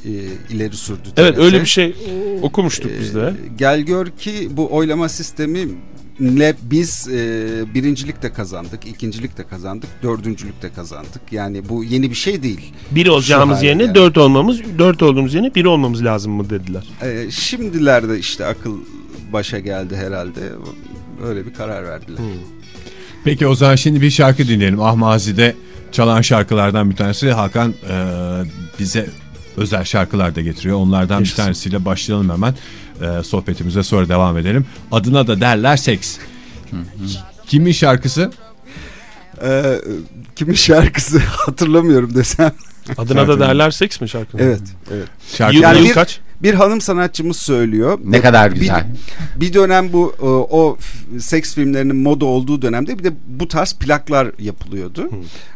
ileri sürdü. Evet TRT. öyle bir şey okumuştuk biz de. E, gel gör ki bu oylama sistemi ile biz e, birincilik de kazandık, ikincilik de kazandık, dördüncülük de kazandık. Yani bu yeni bir şey değil. Bir olacağımız yerine halde. dört olmamız, dört olduğumuz yerine bir olmamız lazım mı dediler. E, şimdilerde işte akıl başa geldi herhalde. Öyle bir karar verdiler. Peki o zaman şimdi bir şarkı dinleyelim. Ahmazi'de çalan şarkılardan bir tanesi. Hakan e, bize özel şarkılar da getiriyor. Onlardan Yaşasın. bir tanesiyle başlayalım hemen. E, sohbetimize sonra devam edelim. Adına da derler seks. Kimin şarkısı? E, kimin şarkısı hatırlamıyorum desem. Adına da derler seks mi şarkının? Evet, evet. Şarkı Yıl, Yani yıl kaç? Bir hanım sanatçımız söylüyor. Ne kadar güzel. Bir, bir dönem bu e, o seks filmlerinin moda olduğu dönemde bir de bu tarz plaklar yapılıyordu.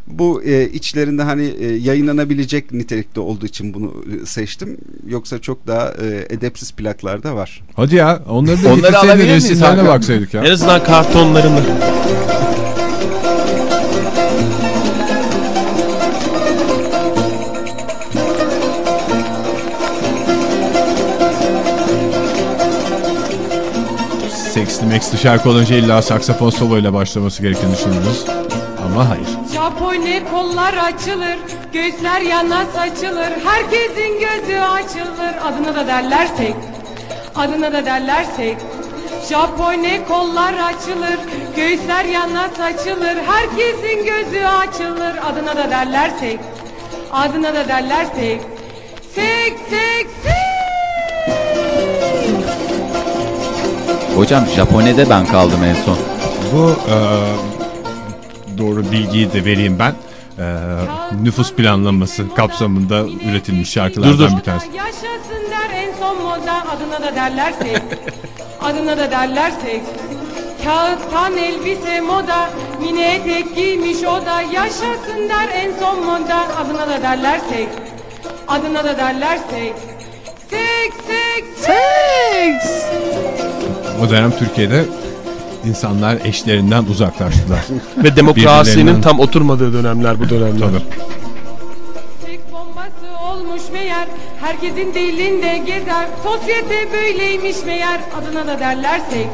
Bu e, içlerinde hani e, yayınlanabilecek nitelikte olduğu için bunu seçtim. Yoksa çok daha e, edepsiz plaklar da var. Hadi ya onları da Onları alabilir miyiz resimlerine baksaydık ya. En azından kartonlarını. Meksli şarkı olunca illa saksafon solo ile başlaması gerektiğini düşünürüz. Ama hayır. Japone kollar açılır, göğüsler yana saçılır, herkesin gözü açılır. Adına da derler seks, adına da derler seks. Japone kollar açılır, göğüsler yana saçılır, herkesin gözü açılır. Adına da derler seks, adına da derler seks. Seks, seks, Hocam Japone'de ben kaldım en son. Bu e, doğru bilgiyi de vereyim ben. E, nüfus planlaması kapsamında üretilmiş şarkılardan Dur, dur. bir tanesi. Yaşasın der en son moda adına da derler adına da derler seks. Kağıttan elbise moda mini etek giymiş o da yaşasın der en son moda adına da derler. Adına da derler. Seks seks seks. O dönem Türkiye'de insanlar eşlerinden uzaklaştılar. Ve demokrasinin Birbirlerinden- tam oturmadığı dönemler bu dönemler. Tabii. Seks bombası olmuş meğer herkesin dilinde gezer sosyete böyleymiş meğer adına da derler seks.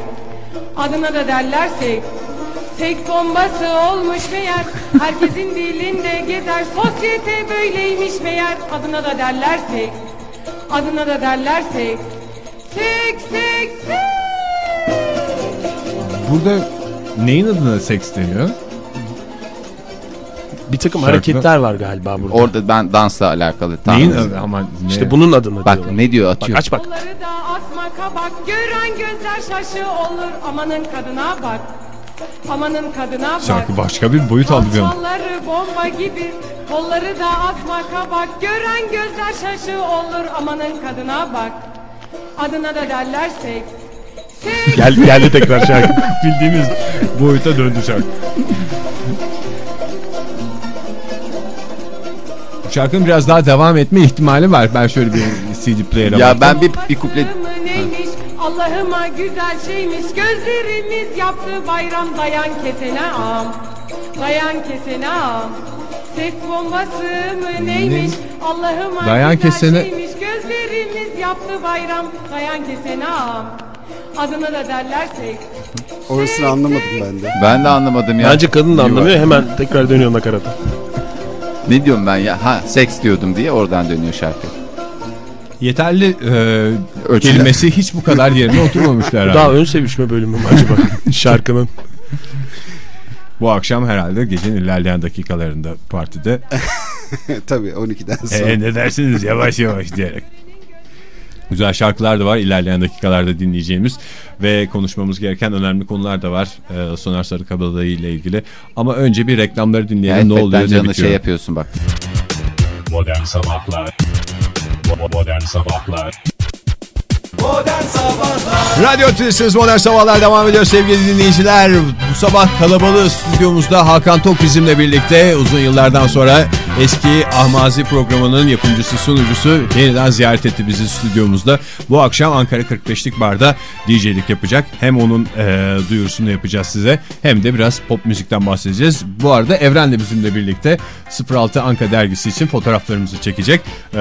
Adına da derler seks. Seks bombası olmuş meğer herkesin dilinde gezer sosyete böyleymiş meğer adına da derler seks. Adına da derler seks. Seks seks seks. Burada neyin adına seks deniyor? Bir takım Şarkıda- hareketler var galiba burada. Orada ben dansla alakalı. Tam. Neyin adı ama ne? işte bunun adını Bak diyorlar. ne diyor Bak atıyor. aç bak. Kolları da asma kabak gören gözler şaşı olur amanın kadına bak. Amanın kadına bak. Şarkı başka bir boyut aldı bir bomba gibi kolları da asma kabak gören gözler şaşı olur amanın kadına bak. adına da derler seks. Seks. Gel, geldi tekrar şarkı. Bildiğiniz boyuta döndü şarkı. Şarkının biraz daha devam etme ihtimali var. Ben şöyle bir CD player'a Ya baktım. ben bir, bir kuple... Allah'ıma neymiş Allah'ıma güzel şeymiş Gözlerimiz yaptı bayram dayan kesene am Dayan kesene am Ses bombası mı neymiş Allah'ıma Dayan kesene- şeymiş Gözlerimiz yaptı bayram dayan kesene am Adına da derler seks Orasını anlamadım ben de. Ben de anlamadım ya. Bence kadın da anlamıyor. Hemen tekrar dönüyor nakarata. Ne diyorum ben ya? Ha seks diyordum diye oradan dönüyor şarkı. Yeterli e, Ölçüler. kelimesi hiç bu kadar yerine oturmamışlar. Daha ön sevişme bölümü mü acaba şarkının? Bu akşam herhalde gecenin ilerleyen dakikalarında partide Tabii 12'den sonra. e, ne dersiniz yavaş yavaş diyerek. Güzel şarkılar da var ilerleyen dakikalarda dinleyeceğimiz ve konuşmamız gereken önemli konular da var e, Soner Sarıkabadayı ile ilgili. Ama önce bir reklamları dinleyelim Yani ne oluyor ne bitiyor. şey yapıyorsun bak. Modern Sabahlar Modern Sabahlar Radyo Tülesi'niz Modern Sabahlar devam ediyor sevgili dinleyiciler. Bu sabah kalabalığı stüdyomuzda Hakan Tok bizimle birlikte uzun yıllardan sonra eski Ahmazi programının yapımcısı sunucusu yeniden ziyaret etti bizi stüdyomuzda. Bu akşam Ankara 45'lik barda DJ'lik yapacak. Hem onun e, duyurusunu yapacağız size hem de biraz pop müzikten bahsedeceğiz. Bu arada Evren de bizimle birlikte 06 Anka dergisi için fotoğraflarımızı çekecek. E,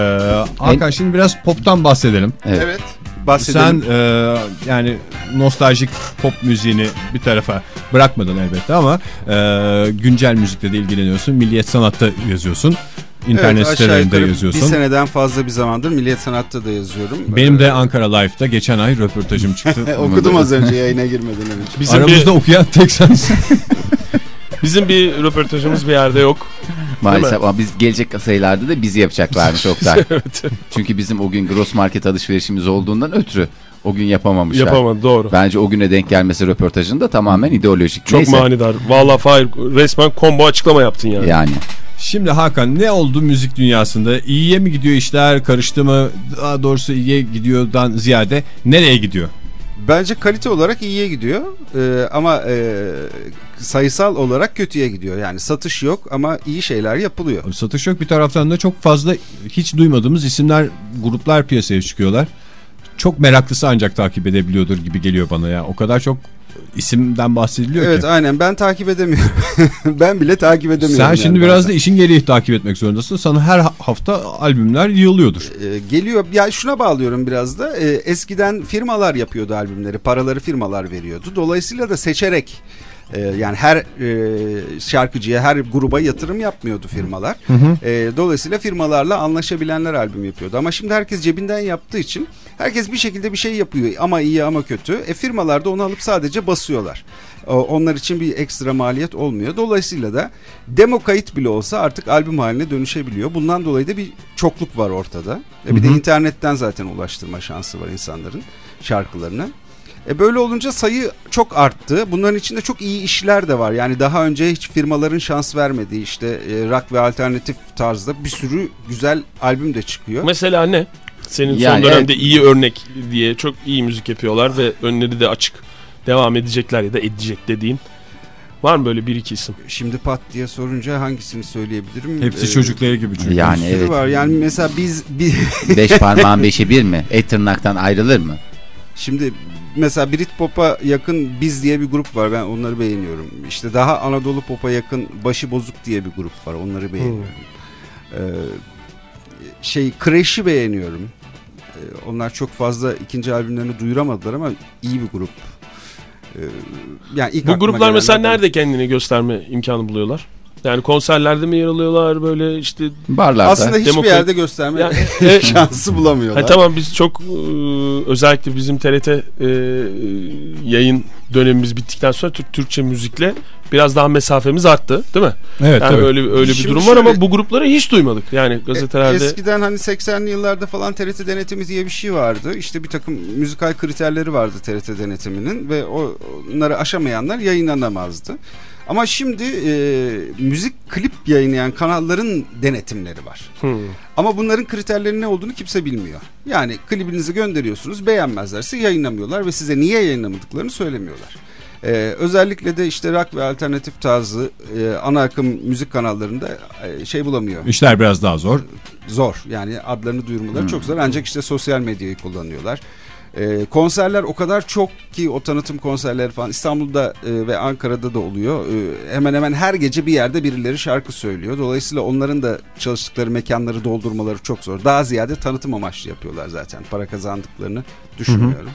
Hakan şimdi biraz poptan bahsedelim. Evet. Evet. Bahsedelim. Sen e, yani nostaljik pop müziğini bir tarafa bırakmadın elbette ama e, güncel müzikle de ilgileniyorsun. Milliyet Sanat'ta yazıyorsun. İnternet Evet, aşağı sitelerinde yukarı yazıyorsun. Bir seneden fazla bir zamandır Milliyet Sanat'ta da yazıyorum. Benim de Ankara Live'da geçen ay röportajım çıktı. Ee, okudum az önce yayına girmeden önce. Bizim Aramızda bir, okuyan tek sensin. bizim bir röportajımız bir yerde yok. Maalesef ama biz gelecek sayılarda da bizi yapacaklarmış Oktay. Çünkü bizim o gün gross market alışverişimiz olduğundan ötürü o gün yapamamışlar. Yapamadı doğru. Bence o güne denk gelmesi röportajın da tamamen ideolojik. Çok Neyse. manidar. Valla Fahir resmen combo açıklama yaptın yani. Yani. Şimdi Hakan ne oldu müzik dünyasında? İyiye mi gidiyor işler? Karıştı mı? Daha doğrusu iyiye gidiyordan ziyade nereye gidiyor? Bence kalite olarak iyiye gidiyor Ee, ama e, sayısal olarak kötüye gidiyor. Yani satış yok ama iyi şeyler yapılıyor. Satış yok bir taraftan da çok fazla hiç duymadığımız isimler, gruplar piyasaya çıkıyorlar. Çok meraklısı ancak takip edebiliyordur gibi geliyor bana ya. O kadar çok isimden bahsediliyor Evet ki. aynen ben takip edemiyorum. ben bile takip edemiyorum. Sen yani şimdi biraz da işin gereği takip etmek zorundasın. Sana her ha- hafta albümler yığılıyordur. Ee, geliyor. Ya şuna bağlıyorum biraz da. Ee, eskiden firmalar yapıyordu albümleri. Paraları firmalar veriyordu. Dolayısıyla da seçerek e, yani her e, şarkıcıya, her gruba yatırım yapmıyordu firmalar. E, dolayısıyla firmalarla anlaşabilenler albüm yapıyordu. Ama şimdi herkes cebinden yaptığı için herkes bir şekilde bir şey yapıyor. Ama iyi ama kötü. E, firmalar da onu alıp sadece basıyorlar. Onlar için bir ekstra maliyet olmuyor. Dolayısıyla da demo kayıt bile olsa artık albüm haline dönüşebiliyor. Bundan dolayı da bir çokluk var ortada. E bir de internetten zaten ulaştırma şansı var insanların şarkılarını. E böyle olunca sayı çok arttı. Bunların içinde çok iyi işler de var. Yani daha önce hiç firmaların şans vermediği işte e, rock ve alternatif tarzda bir sürü güzel albüm de çıkıyor. Mesela ne? Senin Yani son dönemde iyi örnek diye çok iyi müzik yapıyorlar ve önleri de açık. Devam edecekler ya da edecek dediğin. Var mı böyle bir iki isim? Şimdi pat diye sorunca hangisini söyleyebilirim? Hepsi E, çocukları gibi çünkü. Yani bir sürü evet. var. Yani mesela biz bir Beş parmağın beşi bir mi? Et tırnaktan ayrılır mı? Şimdi mesela Britpop'a yakın Biz diye bir grup var. Ben onları beğeniyorum. İşte daha Anadolu Pop'a yakın Başı Bozuk diye bir grup var. Onları beğeniyorum. Ee, şey Crash'i beğeniyorum. Ee, onlar çok fazla ikinci albümlerini duyuramadılar ama iyi bir grup. Ee, yani ilk Bu gruplar mesela nerede kendini gösterme imkanı buluyorlar? Yani konserlerde mi yer alıyorlar böyle işte Barlarda. Aslında hiçbir Demokrat- yerde gösterme Yani, e, şansı bulamıyorlar. Ha, tamam biz çok e, özellikle bizim TRT e, yayın dönemimiz bittikten sonra Türk Türkçe müzikle biraz daha mesafemiz arttı değil mi? Evet Yani tabii. öyle öyle bir Şimdi durum var ama şöyle- bu grupları hiç duymadık. Yani gazetelerde Eskiden hani 80'li yıllarda falan TRT denetimi diye bir şey vardı. İşte bir takım müzikal kriterleri vardı TRT denetiminin ve o- onları aşamayanlar yayınlanamazdı. Ama şimdi e, müzik klip yayınlayan kanalların denetimleri var. Ama bunların kriterlerinin ne olduğunu kimse bilmiyor. Yani klibinizi gönderiyorsunuz beğenmezlerse yayınlamıyorlar ve size niye yayınlamadıklarını söylemiyorlar. Ee, özellikle de işte rock ve alternatif tarzı e, ana akım müzik kanallarında e, şey bulamıyor. İşler biraz daha zor. Zor yani adlarını duyurmaları çok zor ancak işte sosyal medyayı kullanıyorlar. Ee, konserler o kadar çok ki o tanıtım konserleri falan İstanbul'da e, ve Ankara'da da oluyor. Ee, hemen hemen her gece bir yerde birileri şarkı söylüyor. Dolayısıyla onların da çalıştıkları mekanları doldurmaları çok zor. Daha ziyade tanıtım amaçlı yapıyorlar zaten. Para kazandıklarını düşünmüyorum.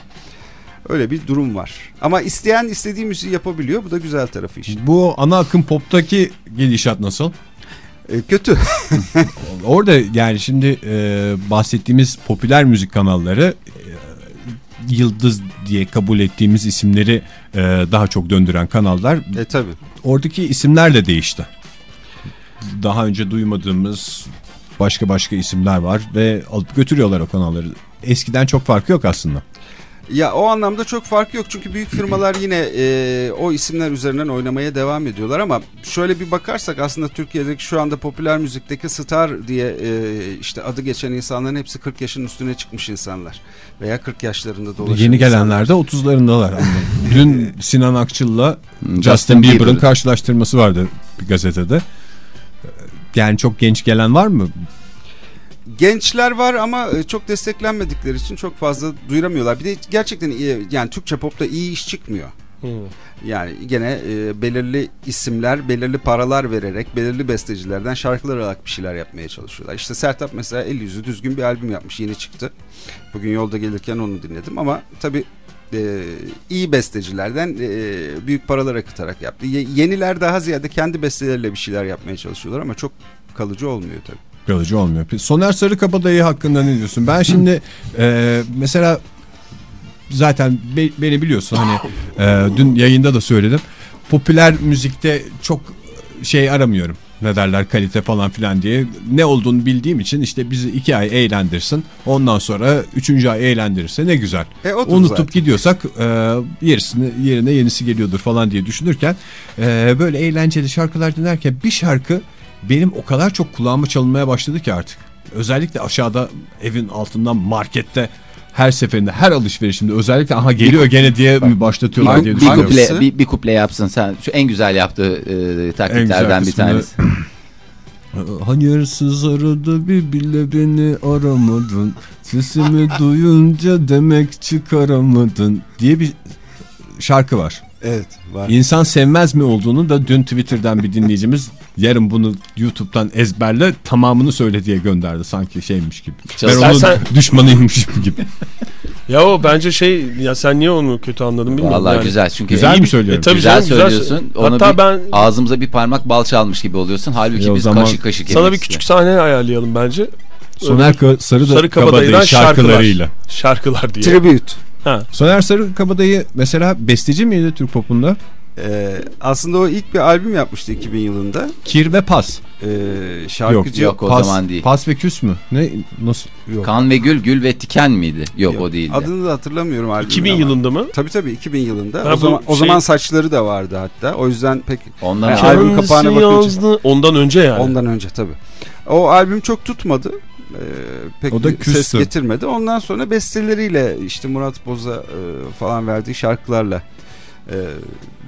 Öyle bir durum var. Ama isteyen istediği müziği yapabiliyor. Bu da güzel tarafı işte. Bu ana akım poptaki gidişat nasıl? Ee, kötü. Orada yani şimdi e, bahsettiğimiz popüler müzik kanalları e, yıldız diye kabul ettiğimiz isimleri e, daha çok döndüren kanallar. e tabi. Oradaki isimler de değişti. Daha önce duymadığımız başka başka isimler var ve alıp götürüyorlar o kanalları. Eskiden çok farkı yok aslında. Ya o anlamda çok fark yok çünkü büyük firmalar yine e, o isimler üzerinden oynamaya devam ediyorlar ama şöyle bir bakarsak aslında Türkiye'deki şu anda popüler müzikteki star diye e, işte adı geçen insanların hepsi 40 yaşın üstüne çıkmış insanlar veya 40 yaşlarında dolaşan Yeni insanlar. gelenler de 30'larındalar. Dün Sinan Akçıl'la Justin, Bieber'ın. karşılaştırması vardı bir gazetede. Yani çok genç gelen var mı? Gençler var ama e, çok desteklenmedikleri için çok fazla duyuramıyorlar. Bir de gerçekten iyi, yani Türkçe popta iyi iş çıkmıyor. Yani gene e, belirli isimler, belirli paralar vererek, belirli bestecilerden şarkılar alarak bir şeyler yapmaya çalışıyorlar. İşte Sertab mesela el yüzü düzgün bir albüm yapmış, yeni çıktı. Bugün yolda gelirken onu dinledim ama tabii e, iyi bestecilerden e, büyük paralar akıtarak yaptı. Ye- yeniler daha ziyade kendi besteleriyle bir şeyler yapmaya çalışıyorlar ama çok kalıcı olmuyor tabii. Kalıcı olmuyor. Soner Sarıkabadayı hakkında ne diyorsun? Ben şimdi e, mesela zaten be- beni biliyorsun hani e, dün yayında da söyledim. Popüler müzikte çok şey aramıyorum. Ne derler kalite falan filan diye. Ne olduğunu bildiğim için işte bizi iki ay eğlendirsin. Ondan sonra üçüncü ay eğlendirirse ne güzel. E, Unutup zaten. gidiyorsak e, yerisini, yerine yenisi geliyordur falan diye düşünürken e, böyle eğlenceli şarkılar dinlerken bir şarkı benim o kadar çok kulağıma çalınmaya başladı ki artık. Özellikle aşağıda evin altından markette her seferinde her alışverişimde özellikle aha geliyor gene diye mi başlatıyorlar diye Bir düşünüyorum. kuple, bir, bir kuple yapsın sen. Şu en güzel yaptığı e, taklitlerden bir tanesi. Hayırsız arada bir bile beni aramadın Sesimi duyunca demek çıkaramadın diye bir şarkı var. Evet var. İnsan sevmez mi olduğunu da dün Twitter'dan bir dinleyicimiz yarın bunu YouTube'dan ezberle tamamını söyle diye gönderdi sanki şeymiş gibi. Ben Çalsın. onun Sen- düşmanıymışım gibi. Ya o bence şey ya sen niye onu kötü anladın bilmiyorum. Vallahi yani. güzel çünkü Güzel mi söylüyorum? E, tabii güzel canım, güzel söylüyorsun. sö- Onu Hatta bir, ben- ağzımıza bir parmak bal çalmış gibi oluyorsun. Halbuki E, biz zaman- kaşık kaşık Sana bir küçük sahne ayarlayalım bence. Soner Sarı, da Sarı Kabadayı Kabadayı'dan şarkılarıyla. Şarkılar diye. Tribute. Ha. Soner Sarı Kabadayı mesela besteci miydi Türk popunda? Ee, aslında o ilk bir albüm yapmıştı 2000 yılında. Kir ve Pas. Ee, şarkıcı yok, o pas, zaman değil. Pas ve Küs mü? Ne nasıl? Yok. Kan ve gül, gül ve tiken miydi? Yok, Yok. o değildi. Adını da hatırlamıyorum albümün 2000 ama. yılında mı? Tabii tabii 2000 yılında. Ha, o zaman o şey- zaman saçları da vardı hatta. O yüzden pek Ondan Yani albüm kapağına bakınca-. Ondan önce yani. ondan önce tabii. O albüm çok tutmadı. Ee, pek O da ses getirmedi. Ondan sonra besteleriyle işte Murat Boz'a e, falan verdiği şarkılarla e,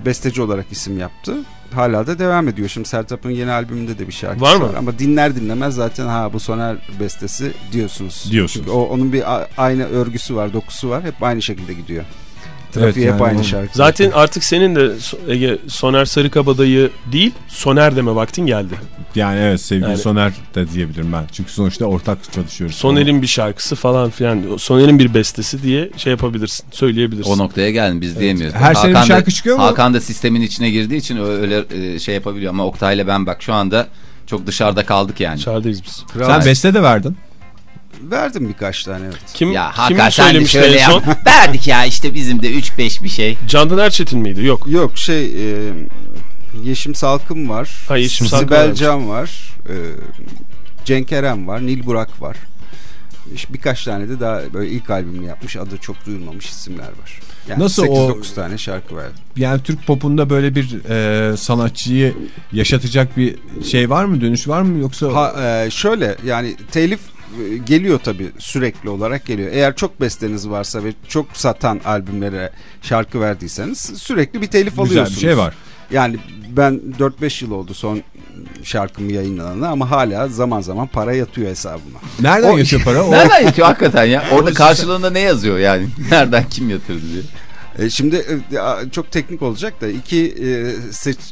besteci olarak isim yaptı. Hala da devam ediyor. Şimdi Sertab'ın yeni albümünde de bir şarkısı Var var. mı? Ama dinler dinlemez zaten ha bu Soner bestesi diyorsunuz. Diyorsunuz. Çünkü o, onun bir a- aynı örgüsü var, dokusu var. Hep aynı şekilde gidiyor. Trafiği Evet, hep yani aynı şarkı. Zaten artık senin de Ege Soner Sarıkabadayı değil Soner deme vaktin geldi. Yani evet sevgili Yani- Soner de diyebilirim ben. Çünkü sonuçta ortak çalışıyoruz. Soner'in bir şarkısı falan filan. Soner'in bir bestesi diye şey yapabilirsin. Söyleyebilirsin. O noktaya geldim biz diyemiyoruz. Her sene bir Hakan da- şarkı çıkıyor mu? Hakan da sistemin içine girdiği için öyle e, şey yapabiliyor ama Oktay'la ben bak şu anda çok dışarıda kaldık yani. Dışarıdayız biz. Kral- Sen beste de verdin. Verdim birkaç tane evet. Kim, Ya Hakan sen de şöyle en son? yap. Verdik ya işte bizim de 3-5 bir şey. Candan Erçetin miydi? Yok. Yok şey e, Yeşim Salkım var. Ha, Yeşim Salkım Sibel. Can var. E, Cenk Eren var. Nil Burak var. İşte birkaç tane de daha böyle ilk albümünü yapmış adı çok duyulmamış isimler var. Yani Nasıl o 8-9 tane şarkı verdim. yani Türk popunda böyle bir e, sanatçıyı yaşatacak bir şey var mı dönüş var mı yoksa Ha, e, şöyle yani telif geliyor tabii sürekli olarak geliyor. Eğer çok besteniz varsa ve çok satan albümlere şarkı verdiyseniz sürekli bir telif güzel alıyorsunuz. bir şey var. Yani ben 4-5 yıl oldu son şarkımı yayınlanana ama hala zaman zaman para yatıyor hesabıma. Nereden O- geçiyor para? O, Nereden yatıyor hakikaten ya? Orada karşılığında ne yazıyor yani? Nereden kim yatırdı diye. E, Şimdi e, çok teknik olacak da iki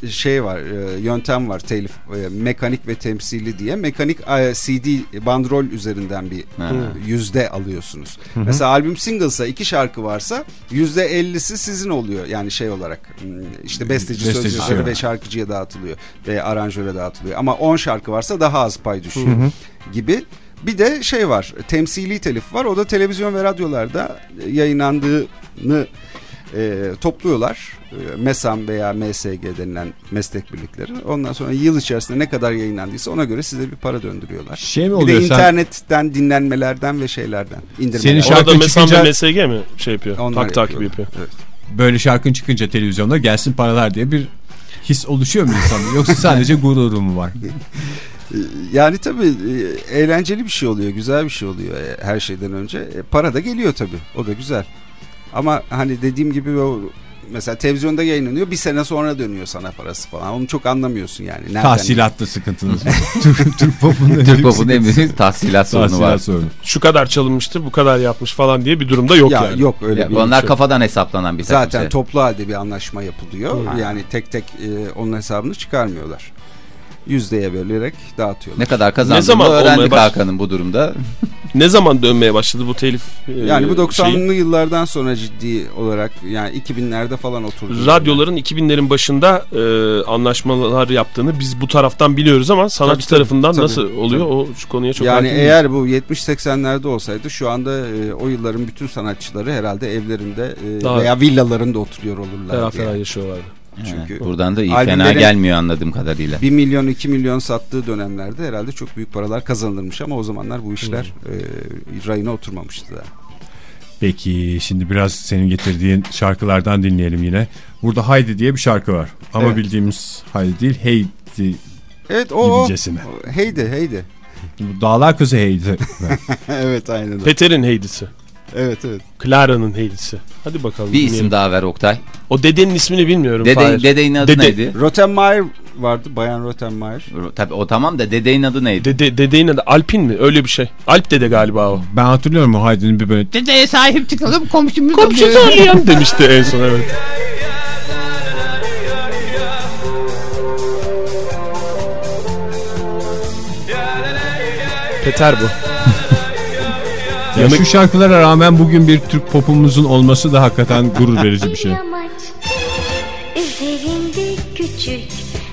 e, şey var e, yöntem var telif e, mekanik ve temsili diye mekanik e, CD bandrol üzerinden bir Ha. yüzde alıyorsunuz. Mesela albüm singlesa iki şarkı varsa yüzde ellisi sizin oluyor yani şey olarak hmm, işte besteci, Besteci, söz yazarı evet. ve şarkıcıya dağıtılıyor ve aranjöre dağıtılıyor ama 10 şarkı varsa daha az pay düşüyor gibi. Bir de şey var temsili telif var o da televizyon ve radyolarda yayınlandığını e, topluyorlar. E, MESAM veya MSG denilen meslek birlikleri. Ondan sonra yıl içerisinde ne kadar yayınlandıysa ona göre size bir para döndürüyorlar. şey mi Bir de oluyor sen internetten dinlenmelerden ve şeylerden. Senin şarkı Orada çıkınca- ve MSG mi şey yapıyor? Onlar tak takip yapıyorlar. yapıyor. Evet. böyle şarkın çıkınca televizyonda gelsin paralar diye bir his oluşuyor mu insanda yoksa sadece gururu mu var? Yani tabii e, eğlenceli bir şey oluyor, güzel bir şey oluyor e, her şeyden önce. E, Para da geliyor tabii, o da güzel. Ama hani dediğim gibi o mesela televizyonda yayınlanıyor bir sene sonra dönüyor sana parası falan. Onu çok anlamıyorsun yani. Nereden Tahsilatta sıkıntınız var. Türk, öyle Türk pop'un en sıkıntısı- büyük tahsilat sorunu var. Sorunu. Şu kadar çalınmıştır, bu kadar yapmış falan diye bir durumda yok ya yani. yok öyle Ya, bir onlar şey. kafadan hesaplanan bir Zaten şey. toplu halde bir anlaşma yapılıyor. Yani tek tek e, onun hesabını çıkarmıyorlar. Yüzdeye bölerek dağıtıyorlar. Ne kadar Ne kazandığını zaman öğrendik baş- Hakan'ın bu durumda. Ne zaman dönmeye başladı bu telif e, Yani bu 90'lı şeyi? yıllardan sonra ciddi olarak yani 2000'lerde falan oturdu. Radyoların 2000'lerin başında e, anlaşmalar yaptığını biz bu taraftan biliyoruz ama sanatçı Tabii, tabii, tarafından tabii, nasıl oluyor tabii. o şu konuya çok Yani eğer bu 70-80'lerde olsaydı şu anda e, o yılların bütün sanatçıları herhalde evlerinde e, Daha- veya villalarında oturuyor olurlar. ferah ferah yaşıyorlardı. Çünkü Buradan da iyi fena gelmiyor anladığım kadarıyla. 1 milyon 2 milyon sattığı dönemlerde herhalde çok büyük paralar kazanılırmış ama o zamanlar bu işler e, rayına oturmamıştı da. Peki şimdi biraz senin getirdiğin şarkılardan dinleyelim yine. Burada Haydi diye bir şarkı var. Ama Evet. bildiğimiz Haydi değil Heydi Evet o, o. gibicesine. Heydi heydi. Bu Dağlar Kızı Heydi. evet aynen. öyle. Peter'in heydisi. Evet evet. Clara'nın heydisi. Hadi bakalım. Bir dinleyelim. isim daha ver Oktay. O dedenin ismini bilmiyorum. Dede, Fahir. dedeğin adı Dede. neydi? Rottenmeier vardı. Bayan Rottenmeier. Tabii o tamam da dedeğin adı neydi? Dede, dedeğin adı Alpin mi? Öyle bir şey. Alp dede galiba o. ben hatırlıyorum o Haydi'nin bir böyle Dedeye sahip çıkalım komşumuz Komşu oluyor. söyleyen demişti en son evet. Peter bu. Ya şu şarkılara rağmen bugün bir Türk popumuzun olması da hakikaten gurur verici bir şey. Üzerinde küçük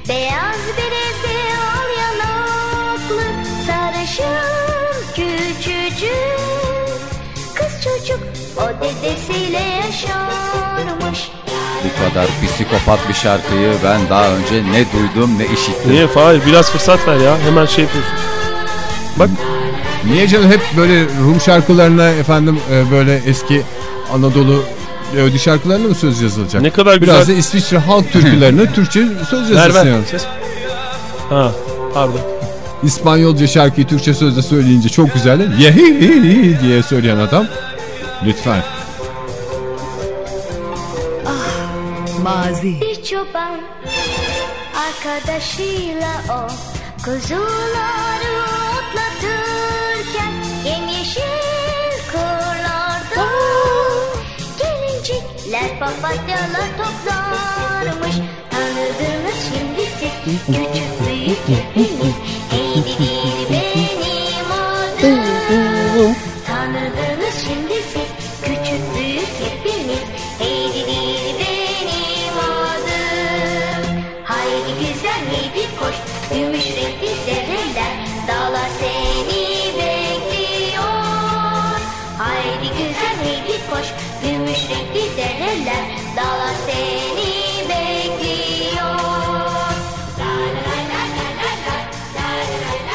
beyaz bir evde al yanaklı sarışın küçücük kız çocuk o dedesiyle yaşarmış. Bu kadar psikopat bir şarkıyı ben daha önce ne duydum ne işittim. Niye Fahir biraz fırsat ver ya. Hemen şey yapıyorsun. Bak Niye canım hep böyle Rum şarkılarına efendim e, böyle eski Anadolu Yahudi şarkılarına mı söz yazılacak? ne kadar güzel. Biraz da İsviçre halk türkülerine Türkçe söz yazılsın yani. Ha pardon. İspanyolca şarkıyı Türkçe sözle söyleyince çok güzel. Yehi diye söyleyen adam. Lütfen. Mazi. Bir çoban arkadaşıyla o kuzuları papatyalar toplarmış. Tanıdınız şimdi siz. Küçük büyük hepiniz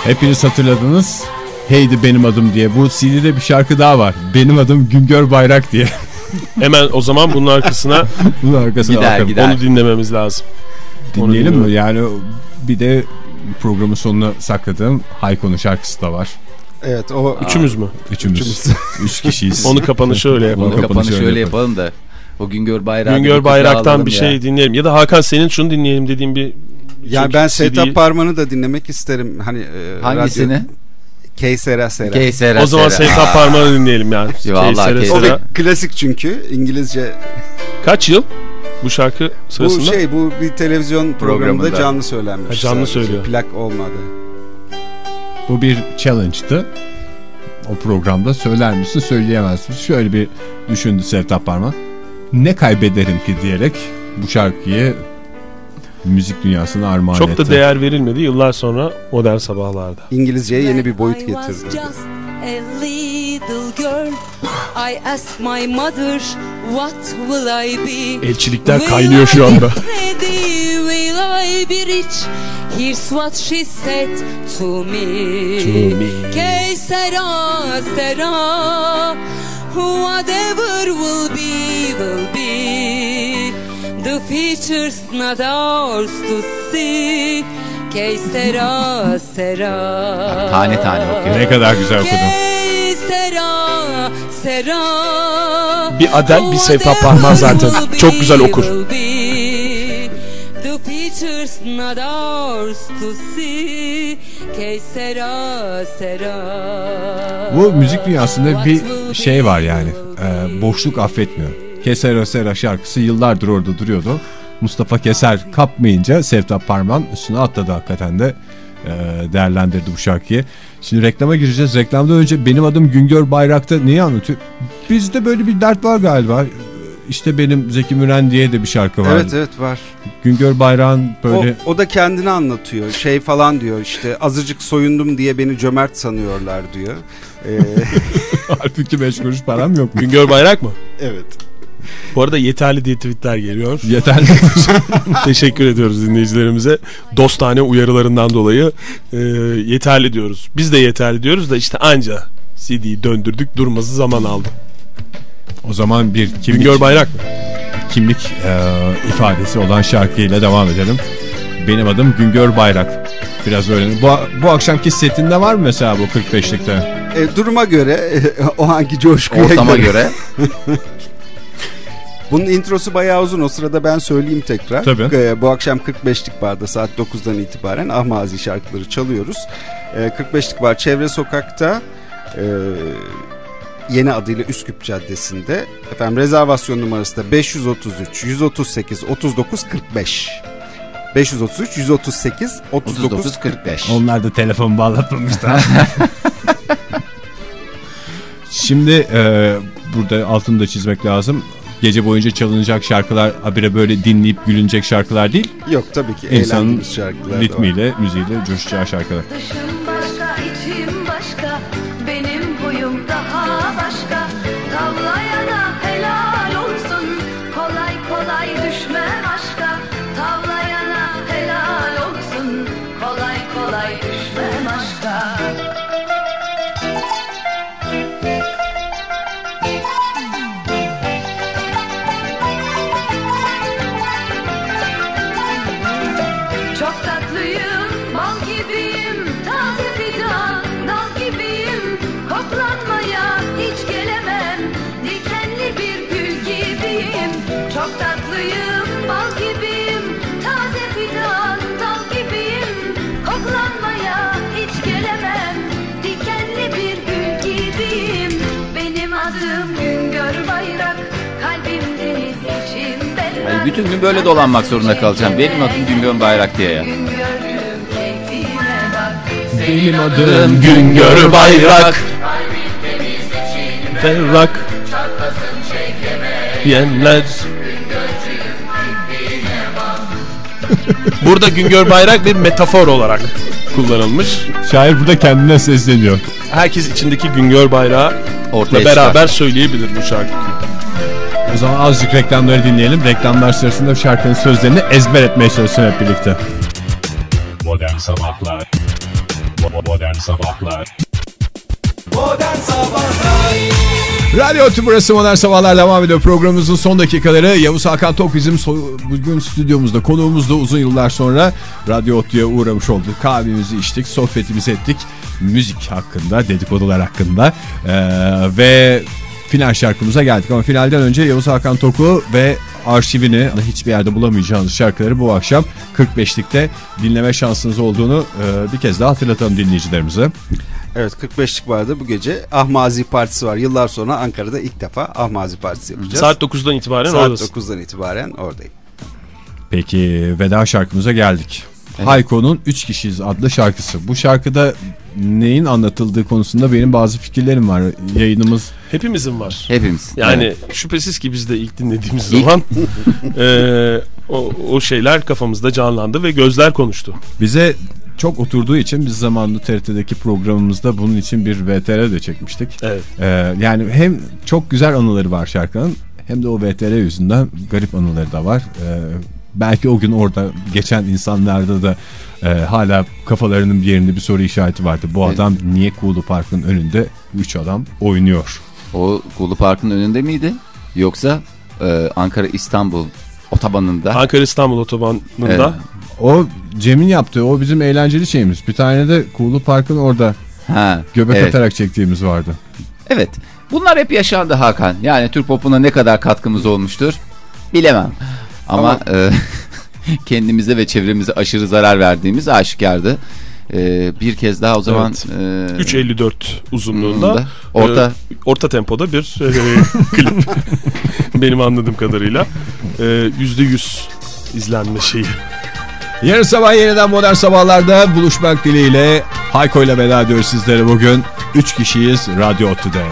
Hepiniz hatırladınız. Heydi benim adım diye. Bu CD'de bir şarkı daha var. Benim adım Güngör Bayrak diye. Hemen o zaman bunun arkasına Bunun arkasına Gider, bakalım. gider. onu dinlememiz lazım. Dinleyelim mi? Yani bir de programın sonuna sakladığım Hayko'nun şarkısı da var. Evet o Üçümüz mü? Üçümüz. Üç kişiyiz. Onu kapanışı öyle yapalım. Onu kapanışı kapanışı şöyle öyle yapalım da. O Güngör Bayrak'ı Güngör Bayrak'tan bir ya. şey dinleyelim. Ya da Hakan senin şunu dinleyelim dediğin bir yani ben CD Sevtap Parman'ı da dinlemek isterim. Hani e, Hangisini? radyo- Keysera Sera. Keysera O zaman Sera. Sevtap Parmağı'nı dinleyelim yani. Vallahi. O Sera. bir klasik çünkü İngilizce. Kaç yıl bu şarkı sırasında? Bu şey bu bir televizyon programında Programında. canlı söylenmiş. Ha, canlı sadece. söylüyor. Plak olmadı. Bu bir challenge'tı. O programda söyler misin söyleyemez misin? Şöyle bir düşündü Sevtap Parmak. Ne kaybederim ki diyerek bu şarkıyı müzik dünyasına armağan Çok etti. da değer verilmedi yıllar sonra modern sabahlarda. İngilizceye yeni bir boyut When I was getirdi. just a little girl, I asked my mother, what will I be? Elçilikler Will kaynıyor I şu be anda. pretty? Will I be rich? Here's what she said to me. To me. Que sera, sera. Whatever will be, will be. The future's not ours to see. Que sera, sera. Tane tane okuyor. Ne kadar güzel okudun. Que sera, sera. Bir Adel, bir Sevtap Parmağı zaten. Çok güzel okur. Will be. The future's not ours to see. Que sera, sera. Bu müzik dünyasında bir şey var yani. Ee, boşluk affetmiyor. Keser Sera şarkısı yıllardır orada duruyordu. Mustafa Keser kapmayınca Sevtap Parman üstüne atladı hakikaten de e, değerlendirdi bu şarkıyı. Şimdi reklama gireceğiz. Reklamdan önce benim adım Güngör Bayrak'ta neyi anlatıyor? Bizde böyle bir dert var galiba. İşte benim Zeki Müren diye de bir şarkı var. Evet evet var. Güngör Bayrak'ın böyle O, o da kendini anlatıyor. Şey falan diyor işte azıcık soyundum diye beni cömert sanıyorlar diyor. Ee, halbuki 5 kuruş param yok? Güngör Bayrak mı? evet. Bu arada yeterli diye tweetler geliyor. Yeterli. Teşekkür ediyoruz dinleyicilerimize. Dostane uyarılarından dolayı e, yeterli diyoruz. Biz de yeterli diyoruz da işte anca CD'yi döndürdük durması zaman aldı. o zaman bir kimlik, Güngör Bayrak mı? kimlik e, ifadesi olan şarkıyla devam edelim. Benim adım Güngör Bayrak. Biraz öyle. Bu, bu akşamki setinde var mı mesela bu 45'likte? E, duruma göre o hangi coşkuya Ortama göre. Bunun introsu bayağı uzun. O sırada ben söyleyeyim tekrar. Tabii. Ee, bu akşam 45'lik barda saat 9'dan itibaren Ahmazi şarkıları çalıyoruz. Ee, 45'lik bar Çevre Sokak'ta e, yeni adıyla Üsküp Caddesi'nde. Efendim rezervasyon numarası da 533 138 39 45. 533 138 39 39 45. Onlar da telefon bağlatmamışlar. Şimdi e, burada altını da çizmek lazım. Gece boyunca çalınacak şarkılar habire böyle dinleyip gülünecek şarkılar değil. Yok tabii ki İnsanın şarkılar var. ritmiyle, müziğiyle coşacağı şarkılar. Bal gibiyim, taze fidan, dal gibiyim. Koklanmaya hiç gelemem, dikenli bir gül gibiyim. Çok tatlıyım, bal gibiyim, taze fidan, dal gibiyim. Koklanmaya hiç gelemem, dikenli bir gül gibiyim. Benim adım Güngör Bayrak, kalbim temiz, içim berrak. Yani bütün gün böyle dolanmak zorunda kalacağım. Benim adım Güngör Bayrak diye ya. Benim adım Güngör Bayrak Ferrak Yenler Burada Güngör Bayrak bir metafor olarak kullanılmış. Şair burada kendine sesleniyor. Herkes içindeki Güngör Bayrağı Ortaya beraber söyleyebilir bu şarkıyı. O zaman azıcık reklamları dinleyelim. Reklamlar sırasında şarkının sözlerini ezber etmeye çalışalım hep birlikte. Modern Sabahlar Modern Sabahlar Modern Sabahlar Radyo Otü burası Modern Sabahlar devam ediyor. Programımızın son dakikaları Yavuz Hakan Tok bizim so- bugün stüdyomuzda konuğumuzda uzun yıllar sonra Radyo Otü'ye uğramış olduk. Kahvemizi içtik, sohbetimizi ettik. Müzik hakkında, dedikodular hakkında Ee, ve final şarkımıza geldik. Ama finalden önce Yavuz Hakan Tok'u ve arşivini hiçbir yerde bulamayacağınız şarkıları bu akşam 45'likte dinleme şansınız olduğunu e, bir kez daha hatırlatalım dinleyicilerimize. Evet 45'lik vardı bu gece. Ahmazi Partisi var. Yıllar sonra Ankara'da ilk defa Ahmazi Partisi yapacağız. Saat 9'dan itibaren Saat oradasın. 9'dan itibaren oradayım. Peki veda şarkımıza geldik. Hayko'nun 3 kişiyiz adlı şarkısı. Bu şarkıda neyin anlatıldığı konusunda benim bazı fikirlerim var. Yayınımız Hepimizin var. Hepimiz. Yani Evet. şüphesiz ki biz de ilk dinlediğimiz zaman e, o, o şeyler kafamızda canlandı ve gözler konuştu. bize çok oturduğu için biz zamanında TRT'deki programımızda bunun için bir VTR de çekmiştik. Evet. Ee, yani hem çok güzel anıları var şarkının hem de o VTR yüzünden garip anıları da var. Ee, belki o gün orada geçen insanlarda da e, hala kafalarının bir yerinde bir soru işareti vardı. Bu Evet. adam niye Kuğulu Park'ın önünde 3 adam oynuyor? O Kulu Park'ın önünde miydi? Yoksa e, Ankara İstanbul otobanında? Ankara İstanbul otobanında Evet. O Cem'in yaptığı o bizim eğlenceli şeyimiz. Bir tane de Kuğulu Park'ın orada Ha, göbek evet. atarak çektiğimiz vardı. Evet. Bunlar hep yaşandı Hakan. Yani Türk popuna ne kadar katkımız olmuştur bilemem. Ama, e, kendimize ve çevremize aşırı zarar verdiğimiz aşikardı. E, bir kez daha o zaman Evet. e, 3.54 uzunluğunda. Orta- e, orta tempoda bir e, klip benim anladığım kadarıyla e, yüzde yüz izlenme şeyi. Yarın sabah yeniden modern sabahlarda buluşmak dileğiyle Hayko ile veda ediyoruz sizlere bugün. 3 kişiyiz Radyo Otü'de.